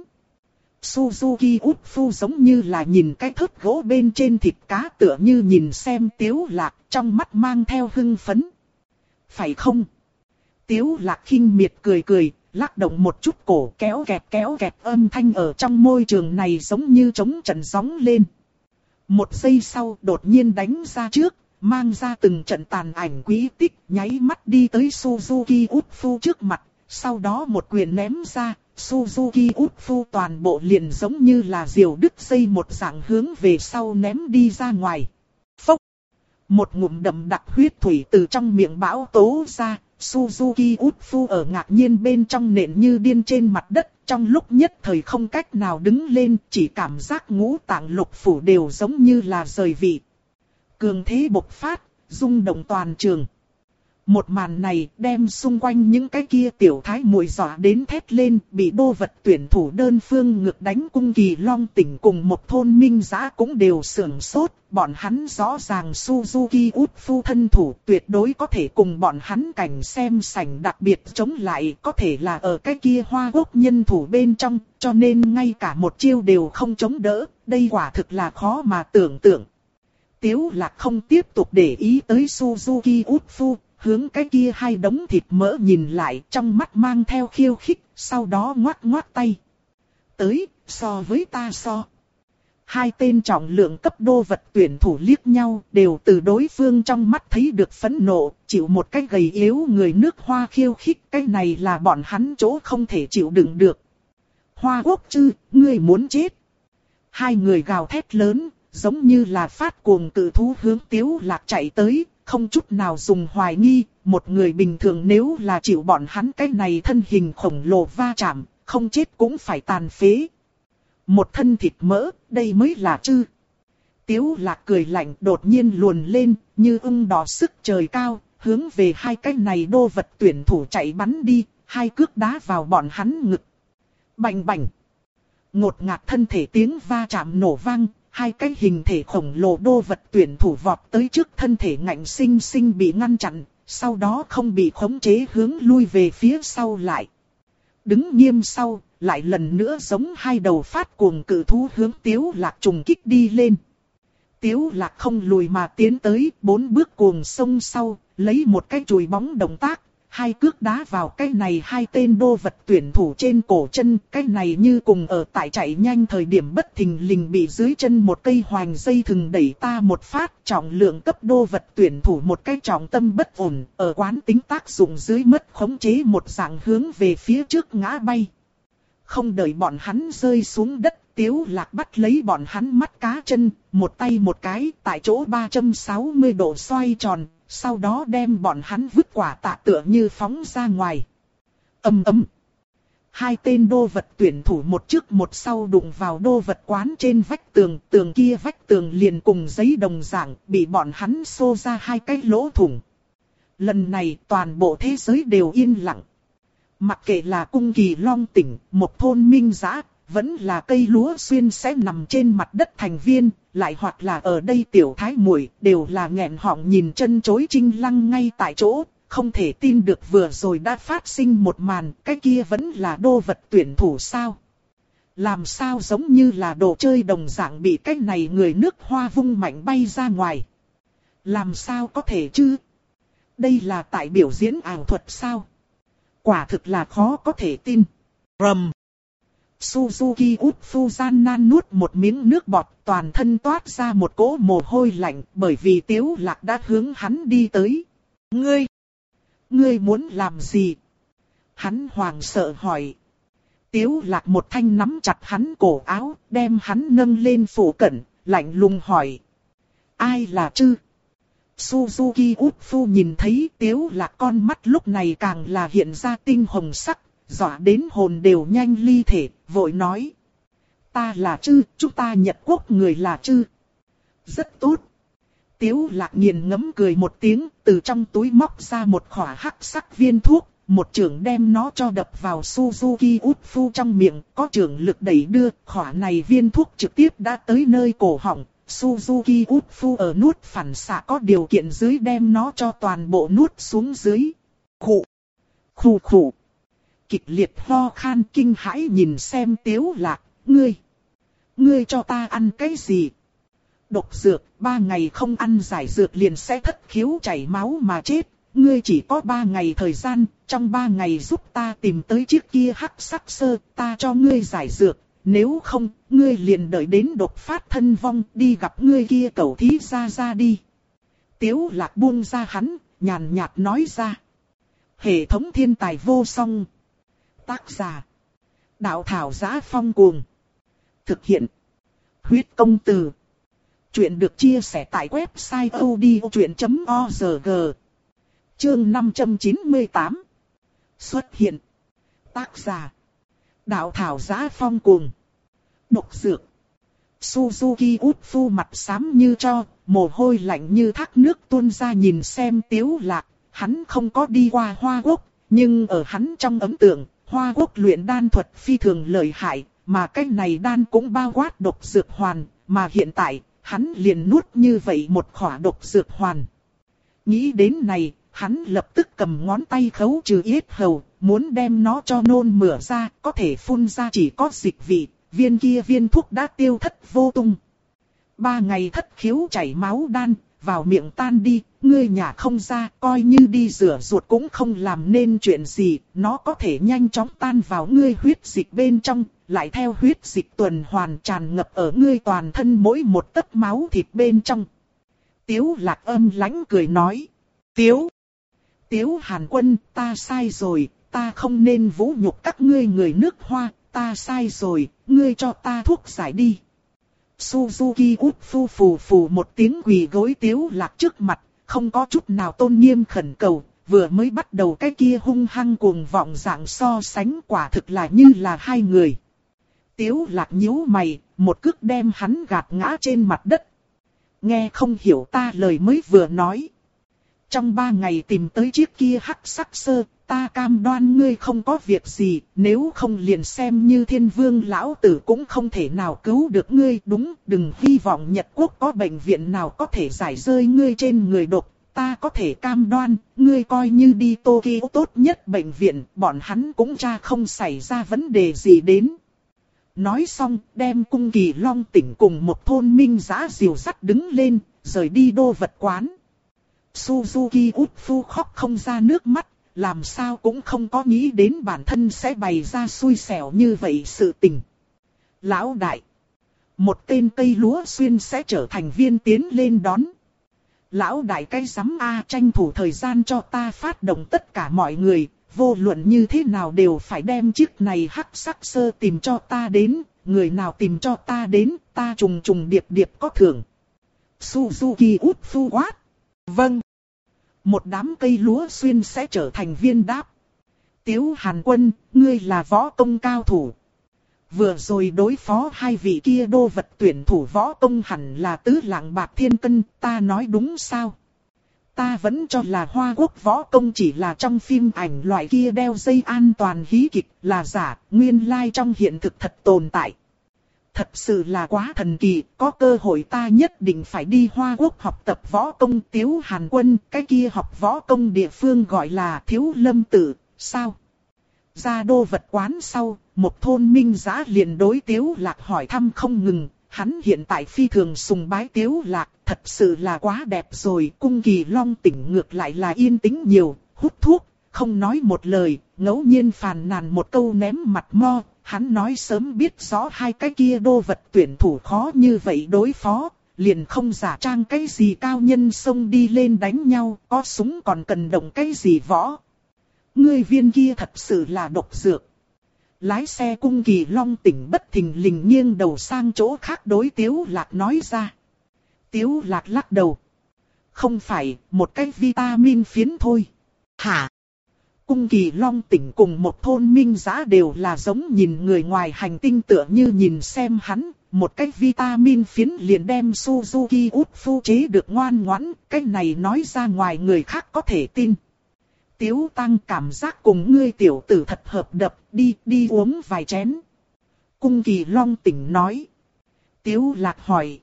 Suzuki út phu giống như là nhìn cái thớt gỗ bên trên thịt cá tựa như nhìn xem tiếu lạc trong mắt mang theo hưng phấn. Phải không? Tiếu lạc khinh miệt cười cười, lắc động một chút cổ kéo kẹt kéo kẹt âm thanh ở trong môi trường này giống như trống trận sóng lên. Một giây sau đột nhiên đánh ra trước, mang ra từng trận tàn ảnh quý tích nháy mắt đi tới Suzuki út phu trước mặt, sau đó một quyền ném ra, Suzuki út toàn bộ liền giống như là diều đứt dây một dạng hướng về sau ném đi ra ngoài. Phốc! Một ngụm đậm đặc huyết thủy từ trong miệng bão tố ra, Suzuki út ở ngạc nhiên bên trong nện như điên trên mặt đất, trong lúc nhất thời không cách nào đứng lên, chỉ cảm giác ngũ tạng lục phủ đều giống như là rời vị. Cường thế bộc phát, rung động toàn trường. Một màn này đem xung quanh những cái kia tiểu thái mùi dọa đến thét lên, bị đô vật tuyển thủ đơn phương ngược đánh cung kỳ long tỉnh cùng một thôn minh giã cũng đều sưởng sốt. Bọn hắn rõ ràng Suzuki út phu thân thủ tuyệt đối có thể cùng bọn hắn cảnh xem sảnh đặc biệt chống lại có thể là ở cái kia hoa quốc nhân thủ bên trong, cho nên ngay cả một chiêu đều không chống đỡ, đây quả thực là khó mà tưởng tượng. Tiếu lạc không tiếp tục để ý tới Suzuki út phu, hướng cái kia hai đống thịt mỡ nhìn lại trong mắt mang theo khiêu khích, sau đó ngoát ngoát tay. Tới, so với ta so. Hai tên trọng lượng cấp đô vật tuyển thủ liếc nhau đều từ đối phương trong mắt thấy được phẫn nộ, chịu một cái gầy yếu người nước hoa khiêu khích, cái này là bọn hắn chỗ không thể chịu đựng được. Hoa quốc chư, ngươi muốn chết. Hai người gào thét lớn, giống như là phát cuồng cự thú hướng tiếu lạc chạy tới, không chút nào dùng hoài nghi, một người bình thường nếu là chịu bọn hắn cái này thân hình khổng lồ va chạm, không chết cũng phải tàn phế. Một thân thịt mỡ, đây mới là chư. Tiếu lạc cười lạnh đột nhiên luồn lên, như ưng đỏ sức trời cao, hướng về hai cái này đô vật tuyển thủ chạy bắn đi, hai cước đá vào bọn hắn ngực. Bành bành. Ngột ngạt thân thể tiếng va chạm nổ vang, hai cái hình thể khổng lồ đô vật tuyển thủ vọt tới trước thân thể ngạnh sinh sinh bị ngăn chặn, sau đó không bị khống chế hướng lui về phía sau lại. Đứng nghiêm sau, lại lần nữa giống hai đầu phát cuồng cử thú hướng tiếu lạc trùng kích đi lên. Tiếu lạc không lùi mà tiến tới, bốn bước cuồng sông sau, lấy một cái chùi bóng động tác, hai cước đá vào cái này hai tên đô vật tuyển thủ trên cổ chân, cái này như cùng ở tại chạy nhanh thời điểm bất thình lình bị dưới chân một cây hoành dây thừng đẩy ta một phát, trọng lượng cấp đô vật tuyển thủ một cái trọng tâm bất ổn, ở quán tính tác dụng dưới mất khống chế một dạng hướng về phía trước ngã bay. Không đợi bọn hắn rơi xuống đất, tiếu lạc bắt lấy bọn hắn mắt cá chân, một tay một cái, tại chỗ 360 độ xoay tròn, sau đó đem bọn hắn vứt quả tạ tựa như phóng ra ngoài. ầm ầm. Hai tên đô vật tuyển thủ một trước một sau đụng vào đô vật quán trên vách tường, tường kia vách tường liền cùng giấy đồng dạng, bị bọn hắn xô ra hai cái lỗ thủng. Lần này toàn bộ thế giới đều yên lặng. Mặc kệ là cung kỳ long tỉnh, một thôn minh giã, vẫn là cây lúa xuyên sẽ nằm trên mặt đất thành viên, lại hoặc là ở đây tiểu thái muội đều là nghẹn họng nhìn chân chối trinh lăng ngay tại chỗ, không thể tin được vừa rồi đã phát sinh một màn, cái kia vẫn là đô vật tuyển thủ sao. Làm sao giống như là đồ chơi đồng dạng bị cái này người nước hoa vung mạnh bay ra ngoài. Làm sao có thể chứ? Đây là tại biểu diễn ảo thuật sao? Quả thực là khó có thể tin. Rầm. Suzuki út phu gian nan nuốt một miếng nước bọt toàn thân toát ra một cỗ mồ hôi lạnh bởi vì tiếu lạc đã hướng hắn đi tới. Ngươi! Ngươi muốn làm gì? Hắn hoàng sợ hỏi. Tiếu lạc một thanh nắm chặt hắn cổ áo, đem hắn nâng lên phủ cận, lạnh lùng hỏi. Ai là chư? Suzuki út phu nhìn thấy tiếu lạc con mắt lúc này càng là hiện ra tinh hồng sắc, dọa đến hồn đều nhanh ly thể, vội nói. Ta là chư, chúng ta Nhật Quốc người là chư. Rất tốt. Tiếu lạc nghiền ngấm cười một tiếng, từ trong túi móc ra một khỏa hắc sắc viên thuốc, một trưởng đem nó cho đập vào Suzuki Utsu trong miệng, có trưởng lực đẩy đưa, khỏa này viên thuốc trực tiếp đã tới nơi cổ họng. Suzuki Utsu ở nuốt phản xạ có điều kiện dưới đem nó cho toàn bộ nuốt xuống dưới. khụ khụ khụ kịch liệt ho khan kinh hãi nhìn xem tiếu lạc, ngươi. Ngươi cho ta ăn cái gì? Độc dược, ba ngày không ăn giải dược liền sẽ thất khiếu chảy máu mà chết. Ngươi chỉ có ba ngày thời gian, trong ba ngày giúp ta tìm tới chiếc kia hắc sắc sơ, ta cho ngươi giải dược. Nếu không, ngươi liền đợi đến độc phát thân vong, đi gặp ngươi kia cầu thí ra ra đi. Tiếu lạc buông ra hắn, nhàn nhạt nói ra. Hệ thống thiên tài vô song. Tác giả. Đạo thảo giá phong cuồng. Thực hiện. Huyết công từ. Chuyện được chia sẻ tại website odchuyện.org. Chương 598. Xuất hiện. Tác giả. Đạo thảo giá phong cuồng. Độc dược. Suzuki út phu mặt xám như cho, mồ hôi lạnh như thác nước tuôn ra nhìn xem tiếu lạc. Hắn không có đi qua hoa quốc, nhưng ở hắn trong ấm tượng, Hoa quốc luyện đan thuật phi thường lợi hại, mà cái này đan cũng bao quát độc dược hoàn, mà hiện tại, hắn liền nuốt như vậy một khỏa độc dược hoàn. Nghĩ đến này, hắn lập tức cầm ngón tay khấu trừ yết hầu, muốn đem nó cho nôn mửa ra, có thể phun ra chỉ có dịch vị, viên kia viên thuốc đã tiêu thất vô tung. Ba ngày thất khiếu chảy máu đan, vào miệng tan đi, ngươi nhà không ra, coi như đi rửa ruột cũng không làm nên chuyện gì, nó có thể nhanh chóng tan vào ngươi huyết dịch bên trong, lại theo huyết dịch tuần hoàn tràn ngập ở ngươi toàn thân mỗi một tấc máu thịt bên trong. Tiếu lạc âm lãnh cười nói, Tiếu, Tiếu Hàn Quân, ta sai rồi, ta không nên vũ nhục các ngươi người nước hoa, ta sai rồi, ngươi cho ta thuốc giải đi. Suzuki út phu phù phù một tiếng quỳ gối tiếu lạc trước mặt, không có chút nào tôn nghiêm khẩn cầu, vừa mới bắt đầu cái kia hung hăng cuồng vọng dạng so sánh quả thực là như là hai người. Tiếu lạc nhíu mày, một cước đem hắn gạt ngã trên mặt đất. Nghe không hiểu ta lời mới vừa nói. Trong ba ngày tìm tới chiếc kia hắc sắc sơ, ta cam đoan ngươi không có việc gì, nếu không liền xem như thiên vương lão tử cũng không thể nào cứu được ngươi. Đúng, đừng hy vọng Nhật Quốc có bệnh viện nào có thể giải rơi ngươi trên người độc. Ta có thể cam đoan, ngươi coi như đi Tokyo tốt nhất bệnh viện, bọn hắn cũng cha không xảy ra vấn đề gì đến. Nói xong, đem cung kỳ long tỉnh cùng một thôn minh giã diều sắt đứng lên, rời đi đô vật quán. Suzuki út phu khóc không ra nước mắt, làm sao cũng không có nghĩ đến bản thân sẽ bày ra xui xẻo như vậy sự tình. Lão đại, một tên cây lúa xuyên sẽ trở thành viên tiến lên đón. Lão đại cây sắm A tranh thủ thời gian cho ta phát động tất cả mọi người, vô luận như thế nào đều phải đem chiếc này hắc sắc sơ tìm cho ta đến, người nào tìm cho ta đến, ta trùng trùng điệp điệp có thưởng. Suzuki út phu quát. Vâng một đám cây lúa xuyên sẽ trở thành viên đáp. Tiếu Hàn Quân, ngươi là võ công cao thủ. Vừa rồi đối phó hai vị kia đô vật tuyển thủ võ công hẳn là tứ lạng bạc thiên cân, ta nói đúng sao? Ta vẫn cho là Hoa Quốc võ công chỉ là trong phim ảnh loại kia đeo dây an toàn hí kịch là giả, nguyên lai trong hiện thực thật tồn tại thật sự là quá thần kỳ, có cơ hội ta nhất định phải đi Hoa Quốc học tập võ công. Tiếu Hàn Quân, cái kia học võ công địa phương gọi là Thiếu Lâm Tử, sao? Ra đô vật quán sau, một thôn minh giã liền đối Tiếu Lạc hỏi thăm không ngừng, hắn hiện tại phi thường sùng bái Tiếu Lạc, thật sự là quá đẹp rồi, cung kỳ long tỉnh ngược lại là yên tĩnh nhiều, hút thuốc, không nói một lời, ngẫu nhiên phàn nàn một câu ném mặt mo, hắn nói sớm biết rõ hai cái kia đô vật tuyển thủ khó như vậy đối phó, liền không giả trang cái gì cao nhân xông đi lên đánh nhau, có súng còn cần động cái gì võ. Ngươi viên kia thật sự là độc dược. Lái xe cung kỳ long tỉnh bất thình lình nghiêng đầu sang chỗ khác đối tiếu lạc nói ra. Tiếu lạc lắc đầu. Không phải, một cái vitamin phiến thôi. Hả? Cung kỳ long tỉnh cùng một thôn minh giá đều là giống nhìn người ngoài hành tinh tựa như nhìn xem hắn, một cái vitamin phiến liền đem Suzuki út phu chế được ngoan ngoãn, cái này nói ra ngoài người khác có thể tin. Tiếu tăng cảm giác cùng ngươi tiểu tử thật hợp đập, đi, đi uống vài chén. Cung kỳ long tỉnh nói. Tiếu lạc hỏi.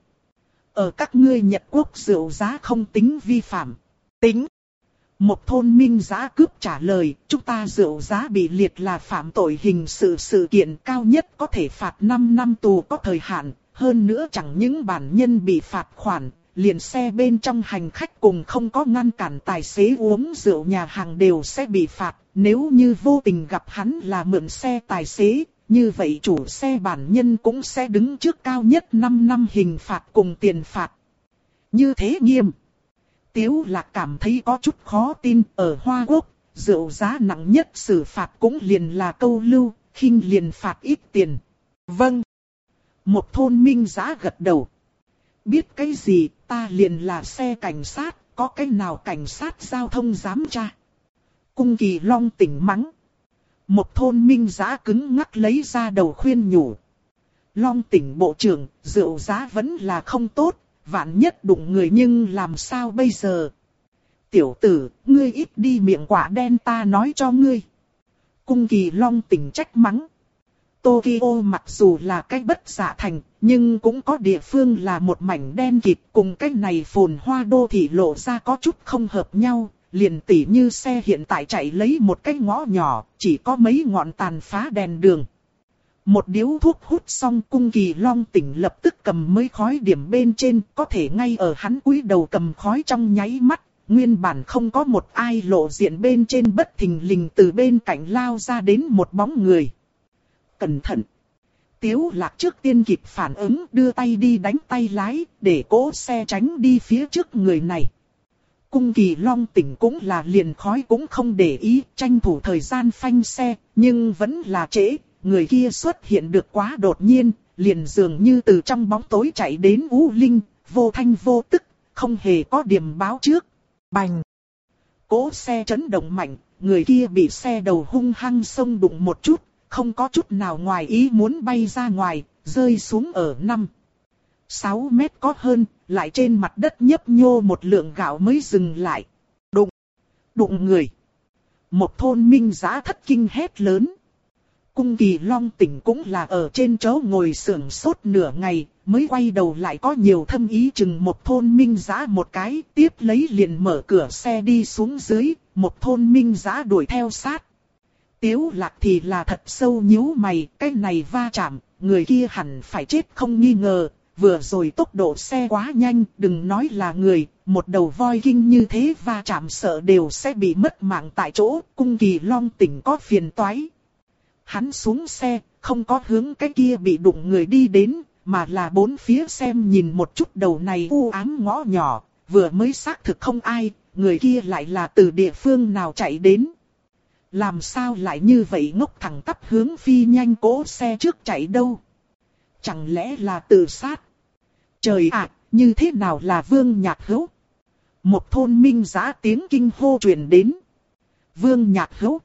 Ở các ngươi Nhật Quốc rượu giá không tính vi phạm. Tính. Một thôn minh giá cướp trả lời, chúng ta rượu giá bị liệt là phạm tội hình sự sự kiện cao nhất có thể phạt 5 năm tù có thời hạn, hơn nữa chẳng những bản nhân bị phạt khoản, liền xe bên trong hành khách cùng không có ngăn cản tài xế uống rượu nhà hàng đều sẽ bị phạt, nếu như vô tình gặp hắn là mượn xe tài xế, như vậy chủ xe bản nhân cũng sẽ đứng trước cao nhất 5 năm hình phạt cùng tiền phạt. Như thế nghiêm. Tiếu lạc cảm thấy có chút khó tin ở Hoa Quốc, rượu giá nặng nhất xử phạt cũng liền là câu lưu, khinh liền phạt ít tiền. Vâng. Một thôn minh giá gật đầu. Biết cái gì, ta liền là xe cảnh sát, có cái nào cảnh sát giao thông dám tra. Cung kỳ long tỉnh mắng. Một thôn minh giá cứng ngắc lấy ra đầu khuyên nhủ. Long tỉnh bộ trưởng, rượu giá vẫn là không tốt, vạn nhất đụng người nhưng làm sao bây giờ? Tiểu tử, ngươi ít đi miệng quả đen ta nói cho ngươi. Cung kỳ long tỉnh trách mắng. Tokyo mặc dù là cái bất giả thành, nhưng cũng có địa phương là một mảnh đen kịt cùng cái này phồn hoa đô thị lộ ra có chút không hợp nhau. Liền tỉ như xe hiện tại chạy lấy một cái ngõ nhỏ, chỉ có mấy ngọn tàn phá đèn đường. Một điếu thuốc hút xong cung kỳ long tỉnh lập tức cầm mấy khói điểm bên trên, có thể ngay ở hắn cúi đầu cầm khói trong nháy mắt, nguyên bản không có một ai lộ diện bên trên bất thình lình từ bên cạnh lao ra đến một bóng người. Cẩn thận! Tiếu lạc trước tiên kịp phản ứng đưa tay đi đánh tay lái, để cố xe tránh đi phía trước người này. Cung kỳ long tỉnh cũng là liền khói cũng không để ý, tranh thủ thời gian phanh xe, nhưng vẫn là trễ, người kia xuất hiện được quá đột nhiên, liền dường như từ trong bóng tối chạy đến U Linh, vô thanh vô tức, không hề có điểm báo trước. Bành! Cố xe chấn động mạnh, người kia bị xe đầu hung hăng xông đụng một chút, không có chút nào ngoài ý muốn bay ra ngoài, rơi xuống ở 5. 6 mét có hơn, lại trên mặt đất nhấp nhô một lượng gạo mới dừng lại. Đụng! Đụng người! Một thôn minh giá thất kinh hét lớn. Cung kỳ long tỉnh cũng là ở trên chỗ ngồi sưởng sốt nửa ngày, mới quay đầu lại có nhiều thâm ý chừng một thôn minh giã một cái, tiếp lấy liền mở cửa xe đi xuống dưới, một thôn minh giã đuổi theo sát. Tiếu lạc thì là thật sâu nhíu mày, cái này va chạm, người kia hẳn phải chết không nghi ngờ, vừa rồi tốc độ xe quá nhanh, đừng nói là người, một đầu voi kinh như thế va chạm sợ đều sẽ bị mất mạng tại chỗ, cung kỳ long tỉnh có phiền toái. Hắn xuống xe, không có hướng cái kia bị đụng người đi đến, mà là bốn phía xem nhìn một chút đầu này u ám ngõ nhỏ, vừa mới xác thực không ai, người kia lại là từ địa phương nào chạy đến. Làm sao lại như vậy ngốc thẳng tắp hướng phi nhanh cố xe trước chạy đâu? Chẳng lẽ là tự sát? Trời ạ, như thế nào là vương nhạc hữu? Một thôn minh giã tiếng kinh hô truyền đến. Vương nhạc hữu,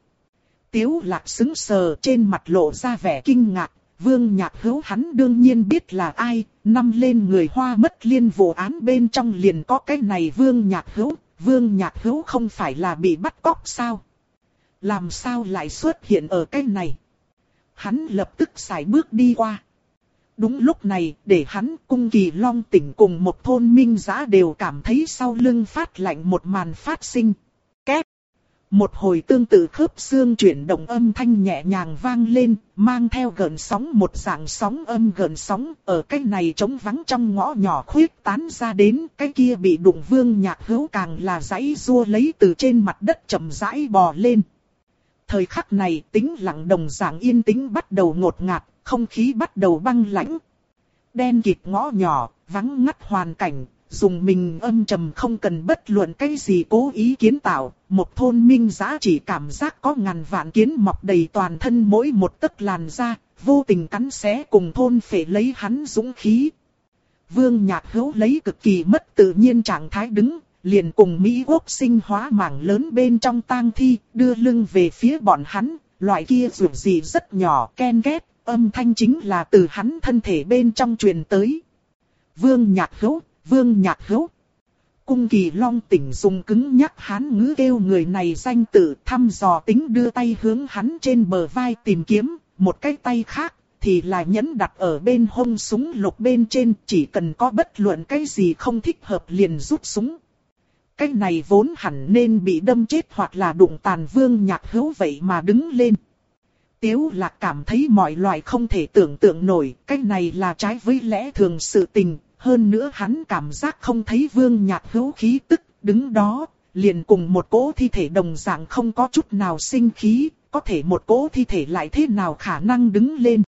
Tiếu lạc xứng sờ trên mặt lộ ra vẻ kinh ngạc, vương nhạc hữu hắn đương nhiên biết là ai, năm lên người hoa mất liên vụ án bên trong liền có cái này vương nhạc hữu, vương nhạc hữu không phải là bị bắt cóc sao? Làm sao lại xuất hiện ở cái này? Hắn lập tức xài bước đi qua. Đúng lúc này, để hắn cung kỳ long tỉnh cùng một thôn minh giã đều cảm thấy sau lưng phát lạnh một màn phát sinh. Một hồi tương tự khớp xương chuyển động âm thanh nhẹ nhàng vang lên, mang theo gần sóng một dạng sóng âm gần sóng, ở cái này trống vắng trong ngõ nhỏ khuyết tán ra đến, cái kia bị đụng vương nhạc hữu càng là giấy rua lấy từ trên mặt đất chậm rãi bò lên. Thời khắc này tính lặng đồng dạng yên tĩnh bắt đầu ngột ngạt, không khí bắt đầu băng lãnh. Đen kịt ngõ nhỏ, vắng ngắt hoàn cảnh, dùng mình âm trầm không cần bất luận cái gì cố ý kiến tạo, một thôn minh giá chỉ cảm giác có ngàn vạn kiến mọc đầy toàn thân mỗi một tấc làn da, vô tình cắn xé cùng thôn phải lấy hắn dũng khí. Vương Nhạc Hữu lấy cực kỳ mất tự nhiên trạng thái đứng, liền cùng Mỹ Quốc sinh hóa mảng lớn bên trong tang thi, đưa lưng về phía bọn hắn, loại kia dù gì rất nhỏ, ken ghét, âm thanh chính là từ hắn thân thể bên trong truyền tới. Vương Nhạc Hữu, Vương Nhạc Hữu. Cung kỳ long tỉnh dùng cứng nhắc hắn ngữ kêu người này danh tự thăm dò tính đưa tay hướng hắn trên bờ vai tìm kiếm, một cái tay khác thì là nhẫn đặt ở bên hông súng lục bên trên, chỉ cần có bất luận cái gì không thích hợp liền rút súng. Cái này vốn hẳn nên bị đâm chết hoặc là đụng tàn vương nhạc hữu vậy mà đứng lên. Tiếu lạc cảm thấy mọi loại không thể tưởng tượng nổi, cái này là trái với lẽ thường sự tình, hơn nữa hắn cảm giác không thấy vương nhạc hữu khí tức, đứng đó, liền cùng một cỗ thi thể đồng dạng không có chút nào sinh khí, có thể một cỗ thi thể lại thế nào khả năng đứng lên.